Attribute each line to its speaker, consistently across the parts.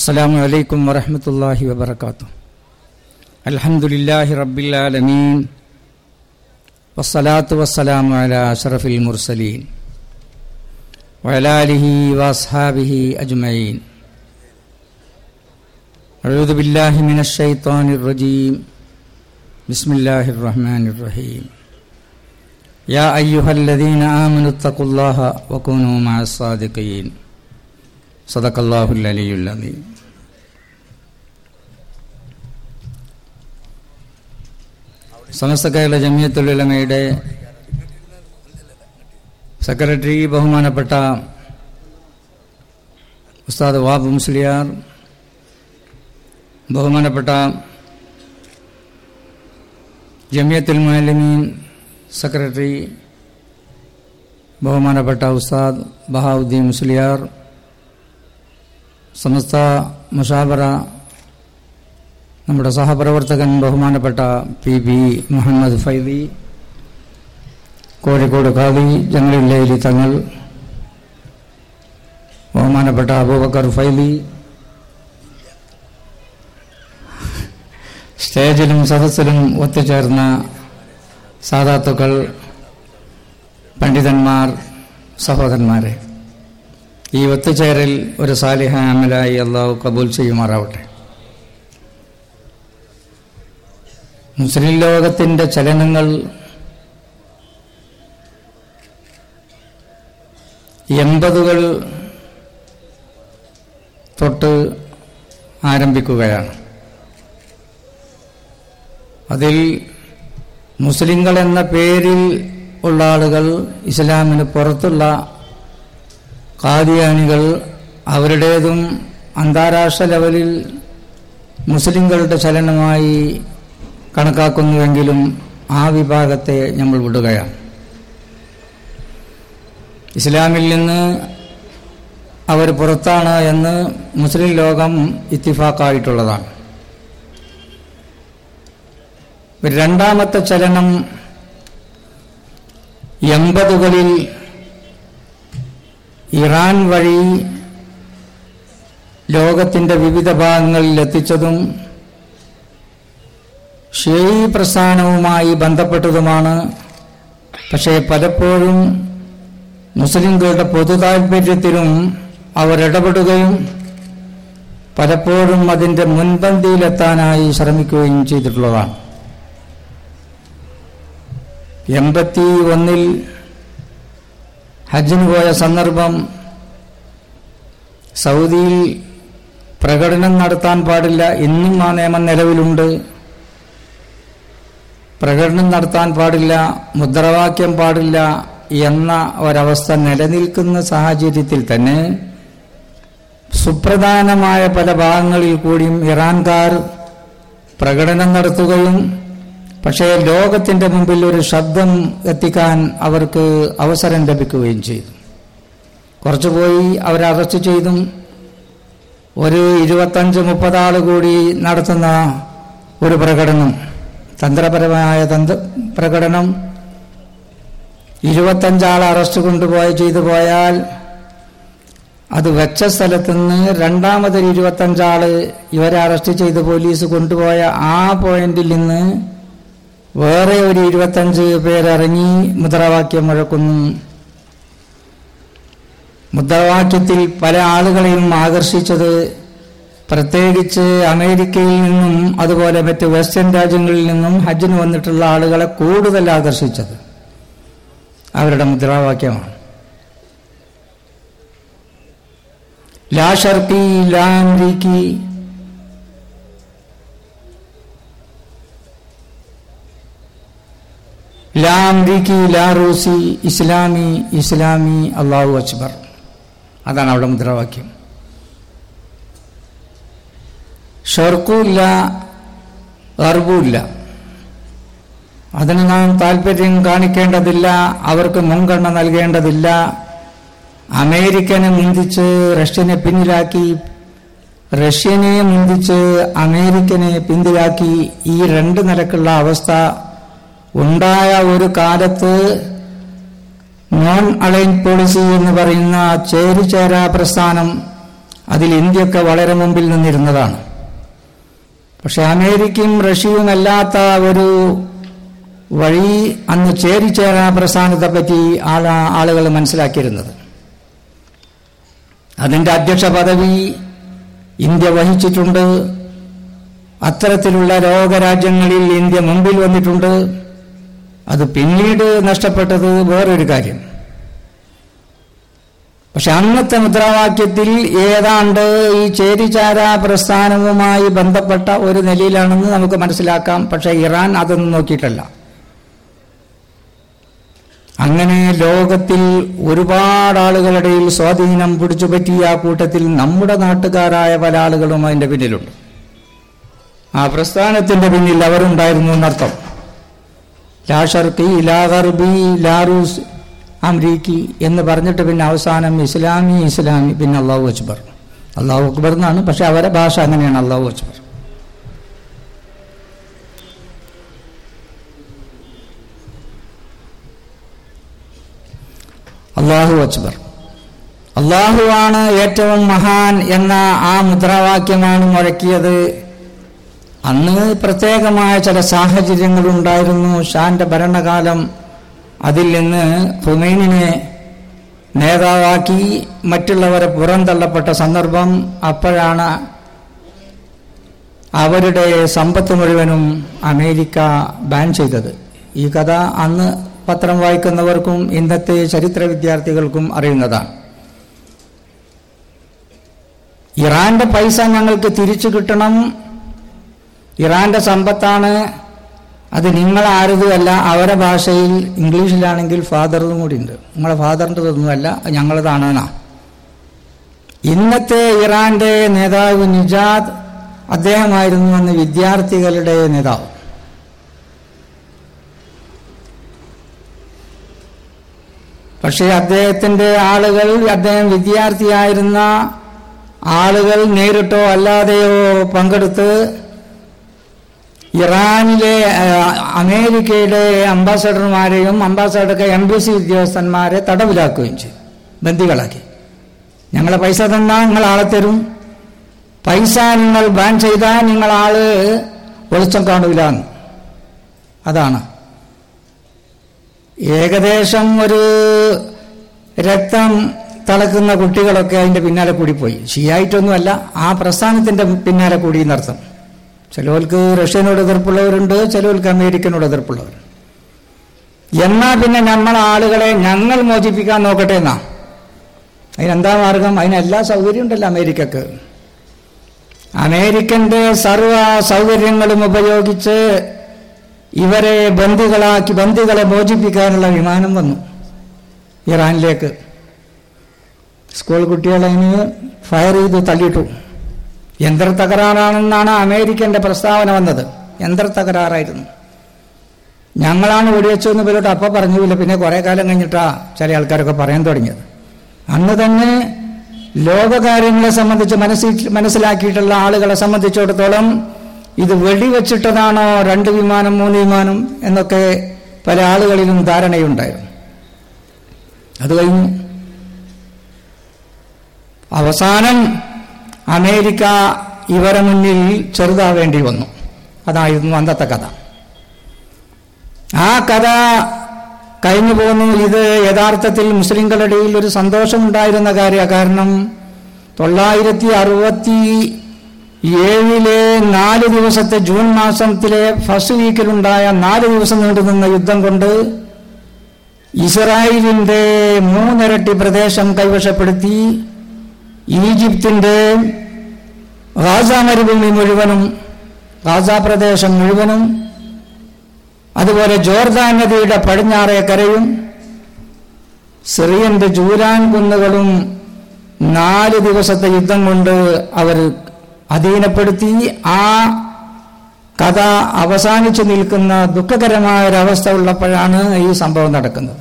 Speaker 1: السلام عليكم ورحمة الله وبركاته. الحمد لله رب العالمين والصلاة والسلام على أشرف المرسلين وعلى آله وأصحابه أجمعين. أعوذ بالله من الشيطان الرجيم. بسم الله الرحمن الرحيم. يا أيها الذين آمنوا اتقوا الله وكونوا مع الصادقين. صدق الله العلي العظيم. Samastha Kerala ജമിയത്തുലമയുടെ secretary ബഹുമാനപ്പെട്ട ഉസ്താദ് വാബ് മുസ്ലിയാർ ബഹുമാനപ്പെട്ട ജമിയത്തുൽ മുഅല്ലിമീൻ സെക്രട്ടറി ബഹുമാനപ്പെട്ട ഉസ്താദ് ബഹാവുദ്ദീൻ മുസ്ലിയാർ സമസ്ത മുഷാബറ നമ്മുടെ സഹപ്രവർത്തകൻ ബഹുമാനപ്പെട്ട പി ബി മുഹമ്മദ് ഫൈദി കോഴിക്കോട് കാവി ജംഗലില്ലയിലി തങ്ങൾ ബഹുമാനപ്പെട്ട അബൂബക്കർ ഫൈലി സ്റ്റേജിലും സദസ്സിലും ഒത്തുചേർന്ന സാധാത്തുക്കൾ പണ്ഡിതന്മാർ സഹോദരന്മാരെ. ഈ ഒത്തുചേരൽ ഒരു സാലിഹ അമലായി അള്ളാഹു കബൂൽ ചെയ്യുമാറാവട്ടെ. മുസ്ലിം ലോകത്തിന്റെ ചലനങ്ങൾ എൺപതുകൾ തൊട്ട് ആരംഭിക്കുകയാണ്. അതിൽ മുസ്ലിങ്ങൾ എന്ന പേരിൽ ഉള്ള ആളുകൾ ഇസ്ലാമിന് പുറത്തുള്ള കാദിയാനികൾ അവരുടേതും അന്താരാഷ്ട്ര ലെവലിൽ മുസ്ലിങ്ങളുടെ ചലനമായി കണക്കാക്കുന്നുവെങ്കിലും ആ വിഭാഗത്തെ നമ്മൾ വിടുകയാണ്. ഇസ്ലാമിൽ നിന്ന് അവർ പുറത്താണ് എന്ന് മുസ്ലിം ലോകം ഇത്തിഫാക്കായിട്ടുള്ളതാണ്. രണ്ടാമത്തെ ചലനം എൺപതുകളിൽ ഇറാൻ വഴി ലോകത്തിന്റെ വിവിധ ഭാഗങ്ങളിൽ എത്തിച്ചതും ഷെയ് പ്രസ്ഥാനവുമായി ബന്ധപ്പെട്ടതുമാണ്. പക്ഷേ പലപ്പോഴും മുസ്ലിംകളുടെ പൊതു താൽപ്പര്യത്തിലും അവർ ഇടപെടുകയും പലപ്പോഴും അതിന്റെ മുൻപന്തിയിലെത്താനായി ശ്രമിക്കുകയും ചെയ്തിട്ടുള്ളതാണ്. എൺപത്തി ഒന്നിൽ ഹജ്ജിന് പോയ സന്ദർഭം സൗദിയിൽ പ്രകടനം നടത്താൻ പാടില്ല. ഇന്നും ആ നിയമം നിലവിലുണ്ട്. പ്രകടനം നടത്താൻ പാടില്ല മുദ്രാവാക്യം പാടില്ല എന്ന ഒരവസ്ഥ നിലനിൽക്കുന്ന സാഹചര്യത്തിൽ തന്നെ സുപ്രധാനമായ പല ഭാഗങ്ങളിൽ കൂടിയും ഇറാൻകാർ പ്രകടനം നടത്തുകയും പക്ഷേ ലോകത്തിന്റെ മുമ്പിൽ ഒരു ശബ്ദം എത്തിക്കാൻ അവർക്ക് അവസരം ലഭിക്കുകയും ചെയ്തു. കുറച്ചു പോയി അവരെ അറസ്റ്റ് ചെയ്തും ഒരു ഇരുപത്തഞ്ച് മുപ്പതാൾ കൂടി നടത്തുന്ന ഒരു പ്രകടനം തന്ത്രപരമായ തന്ത്ര പ്രകടനം ഇരുപത്തഞ്ചാൾ അറസ്റ്റ് കൊണ്ടുപോയി ചെയ്തു പോയാൽ അത് വെച്ച സ്ഥലത്ത് നിന്ന് രണ്ടാമതൊരു ഇരുപത്തഞ്ചാൾ ഇവരെ അറസ്റ്റ് ചെയ്ത് പോലീസ് കൊണ്ടുപോയ ആ പോയിന്റിൽ നിന്ന് വേറെ ഒരു ഇരുപത്തഞ്ച് പേരിറങ്ങി മുദ്രാവാക്യം മുഴക്കുന്നു. മുദ്രാവാക്യത്തിൽ പല ആളുകളെയും ആകർഷിച്ചത് പ്രത്യേകിച്ച് അമേരിക്കയിൽ നിന്നും അതുപോലെ മറ്റ് വെസ്റ്റേൺ രാജ്യങ്ങളിൽ നിന്നും ഹജ്ജിന് വന്നിട്ടുള്ള ആളുകളെ കൂടുതൽ ആകർഷിച്ചത് അവരുടെ മുദ്രാവാക്യമാണ്. ലാ ഷർക്കി ലാ അമേരിക്കി ലാ അമേരിക്കി ലാ റൂസി ഇസ്ലാമി ഇസ്ലാമി അള്ളാഹു അക്ബർ. അതാണ് അവിടെ മുദ്രാവാക്യം. ഷർക്കുമില്ല ഗർബുമില്ല അതിന് നാം താല്പര്യം കാണിക്കേണ്ടതില്ല അവർക്ക് മുൻഗണന നൽകേണ്ടതില്ല. അമേരിക്കനെ മുന്തിച്ച് റഷ്യനെ പിന്നിലാക്കി റഷ്യനെ മുന്തിച്ച് അമേരിക്കനെ പിന്തിലാക്കി ഈ രണ്ട് നിലക്കുള്ള അവസ്ഥ ഉണ്ടായ ഒരു കാലത്ത് നോൺ അലൈൻ പോളിസി എന്ന് പറയുന്ന ചേരിചേരാ പ്രസ്ഥാനം അതിൽ ഇന്ത്യയൊക്കെ വളരെ മുമ്പിൽ നിന്നിരുന്നതാണ്. പക്ഷെ അമേരിക്കയും റഷ്യയും അല്ലാത്ത ഒരു വഴി അന്ന് ചേരിചേരാ പ്രസ്ഥാനത്തെ പറ്റി ആളാ ആളുകൾ മനസ്സിലാക്കിയിരുന്നത്. അതിന്റെ അധ്യക്ഷ പദവി ഇന്ത്യ വഹിച്ചിട്ടുണ്ട്. അത്തരത്തിലുള്ള ലോകരാജ്യങ്ങളിൽ ഇന്ത്യ മുമ്പിൽ വന്നിട്ടുണ്ട്. അത് പിന്നീട് നഷ്ടപ്പെട്ടത് വേറൊരു കാര്യം. പക്ഷെ അന്നത്തെ മുദ്രാവാക്യത്തിൽ ഏതാണ്ട് ഈ ചേരിചാര പ്രസ്ഥാനവുമായി ബന്ധപ്പെട്ട ഒരു നിലയിലാണെന്ന് നമുക്ക് മനസ്സിലാക്കാം. പക്ഷെ ഇറാൻ അതൊന്നും നോക്കിയിട്ടല്ല. അങ്ങനെ ലോകത്തിൽ ഒരുപാട് ആളുകളുടെ സ്വാധീനം പിടിച്ചു പറ്റിയ ആ കൂട്ടത്തിൽ നമ്മുടെ നാട്ടുകാരായ പല ആളുകളും അതിന്റെ പിന്നിലുണ്ട്. ആ പ്രസ്ഥാനത്തിന്റെ പിന്നിൽ അവരുണ്ടായിരുന്നു എന്നർത്ഥം. ലാ ഷർക്കി ലാ ഗർബി അമരീക്കി എന്ന് പറഞ്ഞിട്ട് പിന്നെ അവസാനം ഇസ്ലാമി ഇസ്ലാമി പിന്നെ അള്ളാഹു അക്ബർ. അള്ളാഹു അക്ബർ എന്നാണ് പക്ഷെ അവരെ ഭാഷ അങ്ങനെയാണ് അള്ളാഹു അക്ബർ. അള്ളാഹു അക്ബർ. അള്ളാഹുവാണ് ഏറ്റവും മഹാൻ എന്ന ആ മുദ്രാവാക്യമാണ് മുഴക്കിയത്. അന്ന് പ്രത്യേകമായ ചില സാഹചര്യങ്ങളുണ്ടായിരുന്നു. ഷാന്റെ ഭരണകാലം അതിൽ നിന്ന് ഹുമൈനിനെ നേതാവാക്കി മറ്റുള്ളവരെ പുറന്തള്ളപ്പെട്ട സന്ദർഭം അപ്പോഴാണ് അവരുടെ സമ്പത്ത് മുഴുവനും അമേരിക്ക ബാൻ ചെയ്തത്. ഈ കഥ അന്ന് പത്രം വായിക്കുന്നവർക്കും ഇന്നത്തെ ചരിത്ര വിദ്യാർത്ഥികൾക്കും അറിയുന്നതാണ്. ഇറാന്റെ പൈസ ഞങ്ങൾക്ക് തിരിച്ചു കിട്ടണം. ഇറാന്റെ സമ്പത്താണ് അത് നിങ്ങൾ ആരതുമല്ല അവരെ ഭാഷയിൽ ഇംഗ്ലീഷിലാണെങ്കിൽ ഫാദറും കൂടി ഉണ്ട് നിങ്ങളെ ഫാദറിന്റെ ഒന്നുമല്ല ഞങ്ങളതാണെന്നാ ഇന്നത്തെ ഇറാന്റെ നേതാവ് നിജാദ് അദ്ദേഹമായിരുന്നു അന്ന് വിദ്യാർത്ഥികളുടെ നേതാവ്. പക്ഷേ അദ്ദേഹത്തിന്റെ ആളുകൾ അദ്ദേഹം വിദ്യാർത്ഥിയായിരുന്ന ആളുകൾ നേരിട്ടോ അല്ലാതെയോ പങ്കെടുത്ത് ഇറാനിലെ അമേരിക്കയുടെ അംബാസഡർമാരെയും അംബാസഡർക്ക് എംബസി ഉദ്യോഗസ്ഥന്മാരെ തടവിലാക്കുകയും ചെയ്തു. ബന്ദികളാക്കി. ഞങ്ങളെ പൈസ തന്നാൽ നിങ്ങൾ ആളെ തരും. പൈസ നിങ്ങൾ ബാൻ ചെയ്താൽ നിങ്ങൾ ആൾ വെളിച്ചം കാണൂല അതാണ്. ഏകദേശം ഒരു രക്തം തിളക്കുന്ന കുട്ടികളൊക്കെ അതിന്റെ പിന്നാലെ കൂടി പോയി ഷിയായിട്ടൊന്നുമല്ല ആ പ്രസ്ഥാനത്തിന്റെ പിന്നാലെ കൂടി എന്നർത്ഥം. ചിലവർക്ക് റഷ്യനോട് എതിർപ്പുള്ളവരുണ്ട് ചിലവർക്ക് അമേരിക്കനോട് എതിർപ്പുള്ളവർ. എന്നാ പിന്നെ നമ്മൾ ആളുകളെ ഞങ്ങൾ മോചിപ്പിക്കാൻ നോക്കട്ടെ എന്നാ? അതിനെന്താ മാർഗം? അതിനെല്ലാ സൗകര്യം ഉണ്ടല്ലോ അമേരിക്കക്ക്. അമേരിക്കന്റെ സർവ സൗകര്യങ്ങളും ഉപയോഗിച്ച് ഇവരെ ബന്ദികളാക്കി ബന്ദികളെ മോചിപ്പിക്കാനുള്ള വിമാനം വന്നു ഇറാനിലേക്ക്. സ്കൂൾ കുട്ടികളെ ഫയർ ചെയ്ത് തള്ളിയിട്ടു. യന്ത്ര തകരാറാണെന്നാണ് അമേരിക്കന്റെ പ്രസ്താവന വന്നത്. യന്ത്ര തകരാറായിരുന്നു ഞങ്ങളാണ് വെടിവെച്ചതെന്ന് ഇവരോട് അപ്പം പറഞ്ഞില്ല പിന്നെ കുറേ കാലം കഴിഞ്ഞിട്ടാ ചില ആൾക്കാരൊക്കെ പറയാൻ തുടങ്ങിയത്. അന്ന് തന്നെ ലോകകാര്യങ്ങളെ സംബന്ധിച്ച് മനസ്സിൽ മനസ്സിലാക്കിയിട്ടുള്ള ആളുകളെ സംബന്ധിച്ചിടത്തോളം ഇത് വെടിവെച്ചിട്ടതാണോ രണ്ട് വിമാനം മൂന്ന് വിമാനം എന്നൊക്കെ പല ആളുകളിലും ധാരണയുണ്ടായിരുന്നു. അത് കഴിഞ്ഞു അവസാനം അമേരിക്ക ഇവരെ മുന്നിൽ ചെറുതാവേണ്ടി വന്നു. അതായിരുന്നു അന്നത്തെ കഥ. ആ കഥ കഴിഞ്ഞു പോകുന്നു. ഇത് യഥാർത്ഥത്തിൽ മുസ്ലിങ്ങളുടെ ഇടയിൽ ഒരു സന്തോഷമുണ്ടായിരുന്ന കാര്യ കാരണം തൊള്ളായിരത്തി അറുപത്തി ഏഴിലെ നാല് ദിവസത്തെ ജൂൺ മാസത്തിലെ ഫസ്റ്റ് വീക്കിലുണ്ടായ നാല് ദിവസം നീണ്ടുനിന്ന യുദ്ധം കൊണ്ട് ഇസ്രായേലിന്റെ മൂന്നിരട്ടി പ്രദേശം കൈവശപ്പെടുത്തി. ഈജിപ്തിന്റെ ഗാസ മരുഭൂമി മുഴുവനും ഗാസ പ്രദേശം മുഴുവനും അതുപോലെ ജോർദാൻ നദിയുടെ പടിഞ്ഞാറേ കരയും സിറിയന്റെ ജൂരാൻ കുന്നുകളും നാല് ദിവസത്തെ യുദ്ധം കൊണ്ട് അവർ അധീനപ്പെടുത്തി. ആ കഥ അവസാനിച്ചു നിൽക്കുന്ന ദുഃഖകരമായ ഒരവസ്ഥ ഉള്ളപ്പോഴാണ് ഈ സംഭവം നടക്കുന്നത്.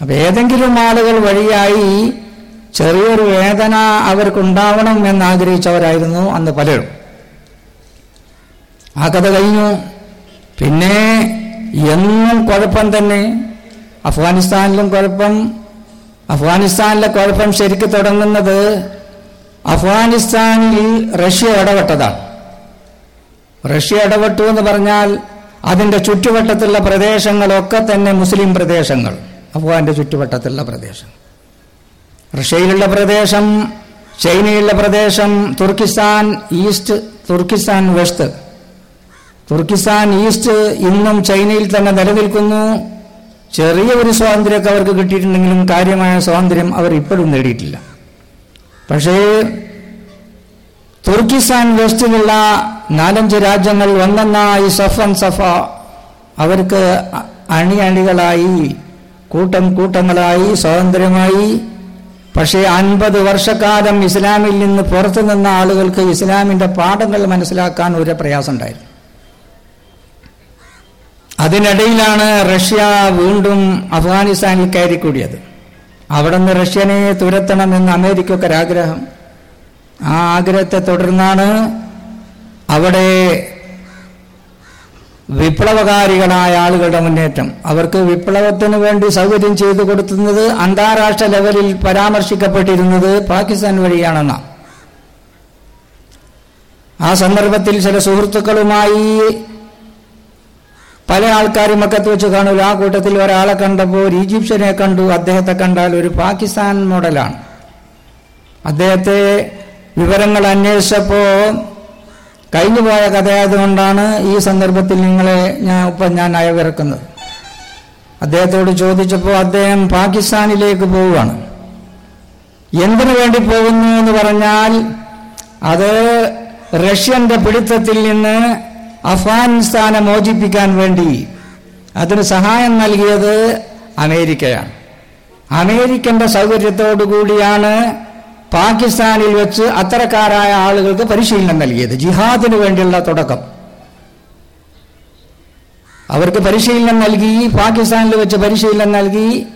Speaker 1: അപ്പൊ ഏതെങ്കിലും ആളുകൾ വഴിയായി ചെറിയൊരു വേദന അവർക്കുണ്ടാവണം എന്നാഗ്രഹിച്ചവരായിരുന്നു അന്ന് പലരും. ആ കഥ കഴിഞ്ഞു. പിന്നെ എന്നും കുഴപ്പം തന്നെ. അഫ്ഗാനിസ്ഥാനിലും കുഴപ്പം. അഫ്ഗാനിസ്ഥാനിലെ കുഴപ്പം ശരിക്ക് തുടങ്ങുന്നത് അഫ്ഗാനിസ്ഥാനിൽ റഷ്യ ഇടപെട്ടതാണ്. റഷ്യ ഇടപെട്ടു എന്ന് പറഞ്ഞാൽ അതിന്റെ ചുറ്റുവട്ടത്തുള്ള പ്രദേശങ്ങളൊക്കെ തന്നെ മുസ്ലിം പ്രദേശങ്ങൾ. അഫ്ഗാന്റെ ചുറ്റുവട്ടത്തുള്ള പ്രദേശം റഷ്യയിലുള്ള പ്രദേശം ചൈനയിലുള്ള പ്രദേശം Turkestan east Turkestan west. Turkestan east ഇന്നും ചൈനയിൽ തന്നെ നിലനിൽക്കുന്നു. ചെറിയ ഒരു സ്വാതന്ത്ര്യമൊക്കെ അവർക്ക് കിട്ടിയിട്ടുണ്ടെങ്കിലും കാര്യമായ സ്വാതന്ത്ര്യം അവർ ഇപ്പോഴും നേടിയിട്ടില്ല. പക്ഷേ തുർക്കിസ്ഥാൻ വെസ്റ്റിലുള്ള നാലഞ്ച് രാജ്യങ്ങൾ ഒന്നൊന്നായി സഫൻ സഫ അവർക്ക് അണിയണികളായി കൂട്ടം കൂട്ടങ്ങളായി സ്വാതന്ത്ര്യമായി പക്ഷേ അൻപത് വർഷക്കാലം ഇസ്ലാമിൽ നിന്ന് പുറത്തു നിന്ന ആളുകൾക്ക് ഇസ്ലാമിന്റെ പാഠങ്ങൾ മനസ്സിലാക്കാൻ ഒരു പ്രയാസം ഉണ്ടായിരുന്നു. അതിനിടയിലാണ് റഷ്യ വീണ്ടും അഫ്ഗാനിസ്ഥാനിൽ കയറിക്കൂടിയത്. അവിടെ നിന്ന് റഷ്യനെ തുരത്തണമെന്ന് അമേരിക്കയ്ക്ക് ഒരാഗ്രഹം ആ ആഗ്രഹത്തെ തുടർന്നാണ് അവിടെ വിപ്ലവകാരികളായ ആളുകളുടെ മുന്നേറ്റം. അവർക്ക് വിപ്ലവത്തിന് വേണ്ടി സൗകര്യം ചെയ്തു കൊടുത്തുന്നത് അന്താരാഷ്ട്ര ലെവലിൽ പരാമർശിക്കപ്പെട്ടിരുന്നത് പാകിസ്ഥാൻ വഴിയാണെന്ന. ആ സന്ദർഭത്തിൽ ചില സുഹൃത്തുക്കളുമായി പല ആൾക്കാരും മക്കത്ത് വെച്ച് കാണൂല ആ കൂട്ടത്തിൽ ഒരാളെ കണ്ടപ്പോൾ ഒരു ഈജിപ്ഷ്യനെ കണ്ടു അദ്ദേഹത്തെ കണ്ടാൽ ഒരു പാകിസ്ഥാൻ മോഡലാണ്. അദ്ദേഹത്തെ വിവരങ്ങൾ അന്വേഷിച്ചപ്പോൾ കഴിഞ്ഞുപോയ കഥയായതുകൊണ്ടാണ് ഈ സന്ദർഭത്തിൽ നിങ്ങളെ ഞാൻ ഇപ്പം ഞാൻ അയവിറക്കുന്നത് അദ്ദേഹത്തോട് ചോദിച്ചപ്പോൾ അദ്ദേഹം പാകിസ്ഥാനിലേക്ക് പോവുകയാണ്. എന്തിനു വേണ്ടി പോകുന്നു എന്ന് പറഞ്ഞാൽ അത് റഷ്യന്റെ പിടുത്തത്തിൽ നിന്ന് അഫ്ഗാനിസ്ഥാനെ മോചിപ്പിക്കാൻ വേണ്ടി അതിന് സഹായം നൽകിയത് അമേരിക്കയാണ്. അമേരിക്കന്റെ സൗകര്യത്തോടു കൂടിയാണ് പാകിസ്ഥാനിൽ വെച്ച് അത്തരക്കാരായ ആളുകൾക്ക് പരിശീലനം നൽകിയത്. ജിഹാദിന് വേണ്ടിയുള്ള തുടക്കം. അവർക്ക് പരിശീലനം നൽകി പാകിസ്ഥാനിൽ വെച്ച് പരിശീലനം നൽകി.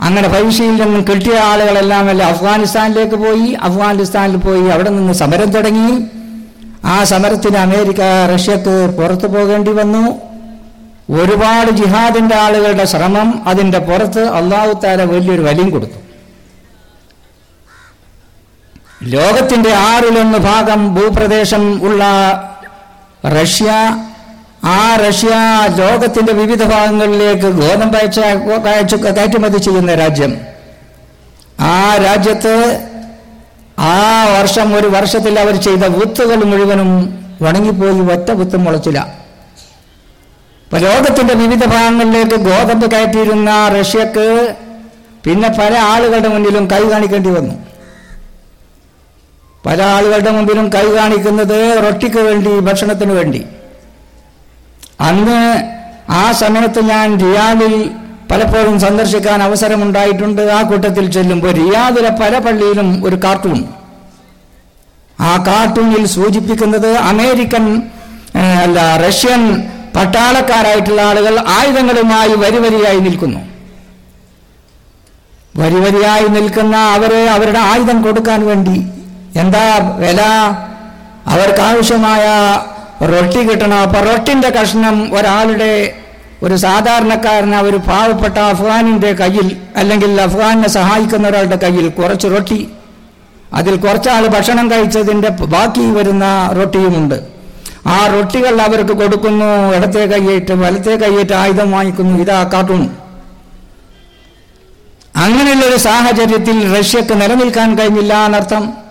Speaker 1: അങ്ങനെ പരിശീലനം കിട്ടിയ ആളുകളെല്ലാം അല്ല അഫ്ഗാനിസ്ഥാനിലേക്ക് പോയി. അഫ്ഗാനിസ്ഥാനിൽ പോയി അവിടെ നിന്ന് സമരം തുടങ്ങി. ആ സമരത്തിന് അമേരിക്ക റഷ്യക്ക് പുറത്തു പോകേണ്ടി വന്നു. ഒരുപാട് ജിഹാദിന്റെ ആളുകളുടെ ശ്രമം അതിന്റെ പുറത്ത് അള്ളാഹുത്താര വലിയൊരു വലിയും കൊടുത്തു. ലോകത്തിന്റെ ആറിലൊന്ന് ഭാഗം ഭൂപ്രദേശം ഉള്ള റഷ്യ ആ റഷ്യ ലോകത്തിന്റെ വിവിധ ഭാഗങ്ങളിലേക്ക് ഗോതമ്പ് കയറ്റുമതി ചെയ്യുന്ന രാജ്യം. ആ രാജ്യത്ത് ആ വർഷം ഒരു വർഷത്തിൽ അവർ ചെയ്ത വിത്തുകൾ മുഴുവനും ഉണങ്ങിപ്പോയി ഒറ്റ വിത്തും മുളച്ചില്ല. ഇപ്പൊ ലോകത്തിന്റെ വിവിധ ഭാഗങ്ങളിലേക്ക് ഗോതമ്പ് കയറ്റിയിരുന്ന റഷ്യക്ക് പിന്നെ പല ആളുകളുടെ മുന്നിലും കൈ കാണിക്കേണ്ടി വന്നു. പല ആളുകളുടെ മുമ്പിലും കൈ കാണിക്കുന്നത് റൊട്ടിക്ക് വേണ്ടി ഭക്ഷണത്തിന് വേണ്ടി. അന്ന് ആ സമയത്ത് ഞാൻ റിയാദിൽ പലപ്പോഴും സന്ദർശിക്കാൻ അവസരമുണ്ടായിട്ടുണ്ട്. ആ കൂട്ടത്തിൽ ചെല്ലുമ്പോൾ റിയാദിലെ പല പള്ളിയിലും ഒരു കാർട്ടൂൺ ആ കാർട്ടൂണിൽ സൂചിപ്പിക്കുന്നത് അമേരിക്കൻ അല്ല റഷ്യൻ പട്ടാളക്കാരായിട്ടുള്ള ആളുകൾ ആയുധങ്ങളുമായി വരിവരിയായി നിൽക്കുന്നു. വരിവരിയായി നിൽക്കുന്ന അവരെ അവരുടെ ആയുധം കൊടുക്കാൻ വേണ്ടി എന്താ വില? അവർക്ക് ആവശ്യമായ റൊട്ടി കിട്ടണം. അപ്പൊ റൊട്ടിന്റെ കഷ്ണം ഒരാളുടെ ഒരു സാധാരണക്കാരന് ഒരു പാവപ്പെട്ട അഫ്ഗാനിന്റെ കയ്യിൽ അല്ലെങ്കിൽ അഫ്ഗാനിനെ സഹായിക്കുന്ന ഒരാളുടെ കയ്യിൽ കുറച്ച് റൊട്ടി അതിൽ കുറച്ചാൾ ഭക്ഷണം കഴിച്ചതിന്റെ ബാക്കി വരുന്ന റൊട്ടിയുമുണ്ട്. ആ റൊട്ടികൾ അവർക്ക് കൊടുക്കുന്നു ഇടത്തെ കൈയേറ്റ് വലത്തെ കൈയേറ്റ് ആയുധം വാങ്ങിക്കുന്നു. ഇതാ കാർട്ടൂൺ. അങ്ങനെയുള്ള ഒരു സാഹചര്യത്തിൽ റഷ്യക്ക് നിലനിൽക്കാൻ കഴിഞ്ഞില്ല എന്നർത്ഥം.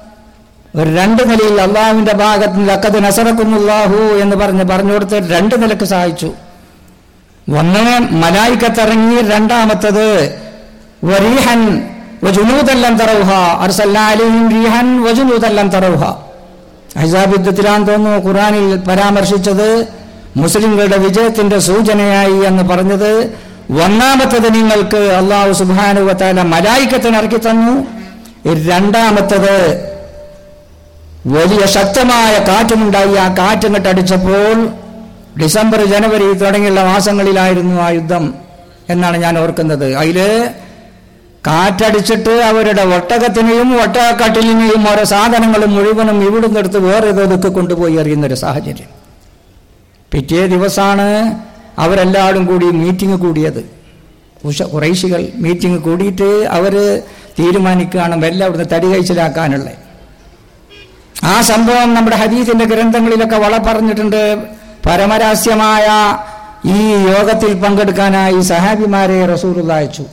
Speaker 1: ഒരു രണ്ട് നിലയിൽ അള്ളാഹുവിന്റെ ഭാഗത്ത് ലക്കത് നസറക്കുന്നുള്ളാഹു എന്ന് പറഞ്ഞ് പറഞ്ഞു കൊടുത്ത് രണ്ട് നിലയ്ക്ക് സഹായിച്ചു. ഒന്ന് മലായിക്കത്തിറങ്ങി രണ്ടാമത്തത് വരീഹൻ വജുനൂതെല്ലാം തറവുഹ അർസല്ലാലിയും റീഹൻ വജുനൂതെല്ലാം തറവുഹ അഹിസാബ് യുദ്ധത്തിലാന്ന് തോന്നുന്നു ഖുറാനിൽ പരാമർശിച്ചത് മുസ്ലിങ്ങളുടെ വിജയത്തിന്റെ സൂചനയായി എന്ന് പറഞ്ഞത്. ഒന്നാമത്തത് നിങ്ങൾക്ക് അള്ളാഹു സുബാനുവത്താല മലായിക്കത്തിന് ഇറക്കി തന്നു. രണ്ടാമത്തത് വലിയ ശക്തമായ കാറ്റുമുണ്ടായി. ആ കാറ്റങ്ങട്ട് അടിച്ചപ്പോൾ ഡിസംബർ ജനുവരി തുടങ്ങിയുള്ള മാസങ്ങളിലായിരുന്നു ആ യുദ്ധം എന്നാണ് ഞാൻ ഓർക്കുന്നത്. അതിൽ കാറ്റടിച്ചിട്ട് അവരുടെ ഒട്ടകത്തിനെയും ഒട്ടകക്കട്ടിലിനെയും ഓരോ സാധനങ്ങളും മുഴുവനും ഇവിടുന്ന് എടുത്ത് വേറെ ഏതൊക്കെ കൊണ്ടുപോയി എറിയുന്നൊരു സാഹചര്യം. പിറ്റേ ദിവസമാണ് അവരെല്ലാവരും കൂടി മീറ്റിംഗ് കൂടിയത്. ഉഷ കുറേശികൾ മീറ്റിംഗ് കൂടിയിട്ട് അവർ തീരുമാനിക്കുകയാണ് എല്ലാം അവിടുന്ന് തടി കഴിച്ചിലാക്കാനുള്ളത്. ആ സംഭവം നമ്മുടെ ഹദീസിന്റെ ഗ്രന്ഥങ്ങളിലൊക്കെ വള പറഞ്ഞിട്ടുണ്ട്. പരമരഹസ്യമായ ഈ യോഗത്തിൽ പങ്കെടുക്കാനായി സഹാബിമാരെ റസൂലുള്ള അയച്ചു.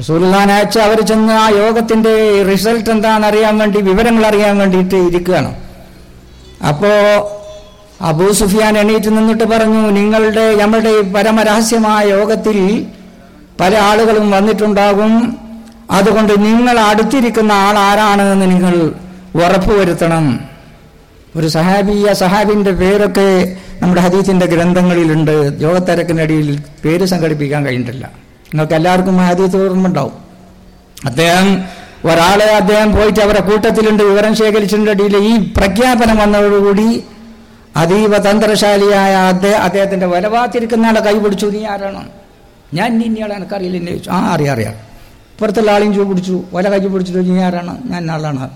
Speaker 1: റസൂലുള്ളാൻ അയച്ച് അവർ ചെന്ന് ആ യോഗത്തിന്റെ റിസൾട്ട് എന്താണെന്ന് അറിയാൻ വേണ്ടി വിവരങ്ങൾ അറിയാൻ വേണ്ടിയിട്ട് ഇരിക്കുകയാണ്. അപ്പോ അബൂ സുഫിയാൻ എണീറ്റ് നിന്നിട്ട് പറഞ്ഞു നിങ്ങളുടെ ഈ പരമരഹസ്യമായ യോഗത്തിൽ പല ആളുകളും വന്നിട്ടുണ്ടാകും. അതുകൊണ്ട് നിങ്ങൾ അടുത്തിരിക്കുന്ന ആൾ ആരാണ് എന്ന് നിങ്ങൾ ഉറപ്പുവരുത്തണം. ഒരു സഹാബിയ സഹാബിന്റെ പേരൊക്കെ നമ്മുടെ ഹദീസിന്റെ ഗ്രന്ഥങ്ങളിലുണ്ട്. യോഗത്തിരക്കിനടിയിൽ പേര് സംഘടിപ്പിക്കാൻ കഴിഞ്ഞിട്ടില്ല നിങ്ങൾക്ക് എല്ലാവർക്കും ഹദീസ് ഓർമ്മയുണ്ടാവും. അദ്ദേഹം ഒരാളെ അദ്ദേഹം പോയിട്ട് അവരുടെ കൂട്ടത്തിലുണ്ട് വിവരം ശേഖരിച്ചിട്ടുണ്ട്. അടിയിൽ ഈ പ്രഖ്യാപനം വന്നതോടുകൂടി അതീവ തന്ത്രശാലിയായ അദ്ദേഹം അദ്ദേഹത്തിന്റെ വലവാത്തിരിക്കുന്ന ആളെ കൈപിടിച്ചു നീ ആരാണോ? ഞാൻ നീ ഇനിയാളെ എനിക്കറിയില്ല എന്നെ ചോദിച്ചു. ആ അറിയാം അറിയാം. പുറത്തുള്ള ആളെയും ചൂ പിടിച്ചു വല കൈ പിടിച്ചിട്ട് നീ ആരാണോ? ഞാൻ ആളാണ്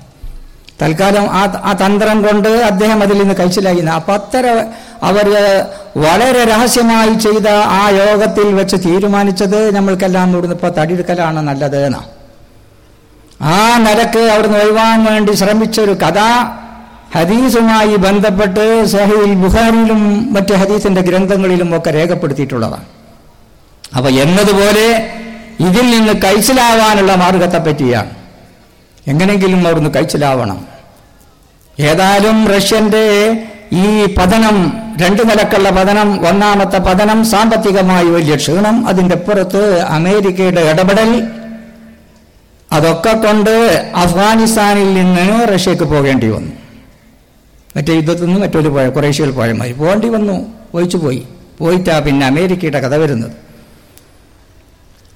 Speaker 1: തൽക്കാലം ആ ആ തന്ത്രം കൊണ്ട് അദ്ദേഹം അതിൽ നിന്ന് കഴിച്ചിലായി അപ്പൊ അത്തര അവർ വളരെ രഹസ്യമായി ചെയ്ത ആ യോഗത്തിൽ വെച്ച് തീരുമാനിച്ചത് നമ്മൾക്കെല്ലാം ഇവിടുന്ന് ഇപ്പൊ തടിയെടുക്കലാണ് നല്ലത് എന്നാ. ആ നിരക്ക് അവിടുന്ന് ഒഴിവാൻ വേണ്ടി ശ്രമിച്ച ഒരു കഥ ഹദീസുമായി ബന്ധപ്പെട്ട് സഹീൽ ബുഖാരിയിലും മറ്റ് ഹദീസിന്റെ ഗ്രന്ഥങ്ങളിലും ഒക്കെ രേഖപ്പെടുത്തിയിട്ടുള്ളതാണ്. അപ്പൊ എന്നതുപോലെ ഇതിൽ നിന്ന് കൈച്ചിലാവാനുള്ള മാർഗത്തെ പറ്റിയാണ് എങ്ങനെയെങ്കിലും അവിടുന്ന് കൈച്ചിലാവണം ഏതായാലും റഷ്യന്റെ ഈ പതനം രണ്ടു നിലക്കുള്ള പതനം ഒന്നാമത്തെ പതനം സാമ്പത്തികമായി വലിയ ക്ഷീണം. അതിന്റെ പുറത്ത് അമേരിക്കയുടെ ഇടപെടൽ. അതൊക്കെ കൊണ്ട് അഫ്ഗാനിസ്ഥാനിൽ നിന്ന് റഷ്യക്ക് പോകേണ്ടി വന്നു. മറ്റേ യുദ്ധത്തിൽ നിന്ന് മറ്റൊരു പോയ കുറേശ്യയിൽ പോയ മാതിരി പോകേണ്ടി വന്നു. ഒഴിച്ചു പോയി പോയിട്ടാ പിന്നെ അമേരിക്കയുടെ കഥ വരുന്നത്.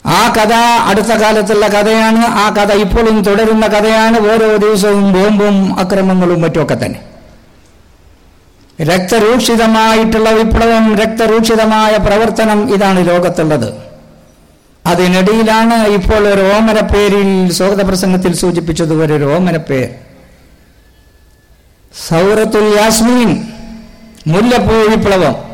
Speaker 1: ആ കഥ അടുത്ത കാലത്തുള്ള കഥയാണ്. ആ കഥ ഇപ്പോഴും തുടരുന്ന കഥയാണ്. ഓരോ ദിവസവും ബോംബും അക്രമങ്ങളും മറ്റുമൊക്കെ തന്നെ. രക്തരൂക്ഷിതമായിട്ടുള്ള വിപ്ലവം രക്തരൂക്ഷിതമായ പ്രവർത്തനം ഇതാണ് ലോകത്തുള്ളത്. അതിനിടയിലാണ് ഇപ്പോൾ ഒരു ഓമനപ്പേരിൽ പേരിൽ സ്വാഗത പ്രസംഗത്തിൽ സൂചിപ്പിച്ചതുപോലെ ഒരു ഓമനപ്പേർ പേർ. സൗറത്തുൽ യാസ്മീൻ മുല്ലപ്പൂ വിപ്ലവം.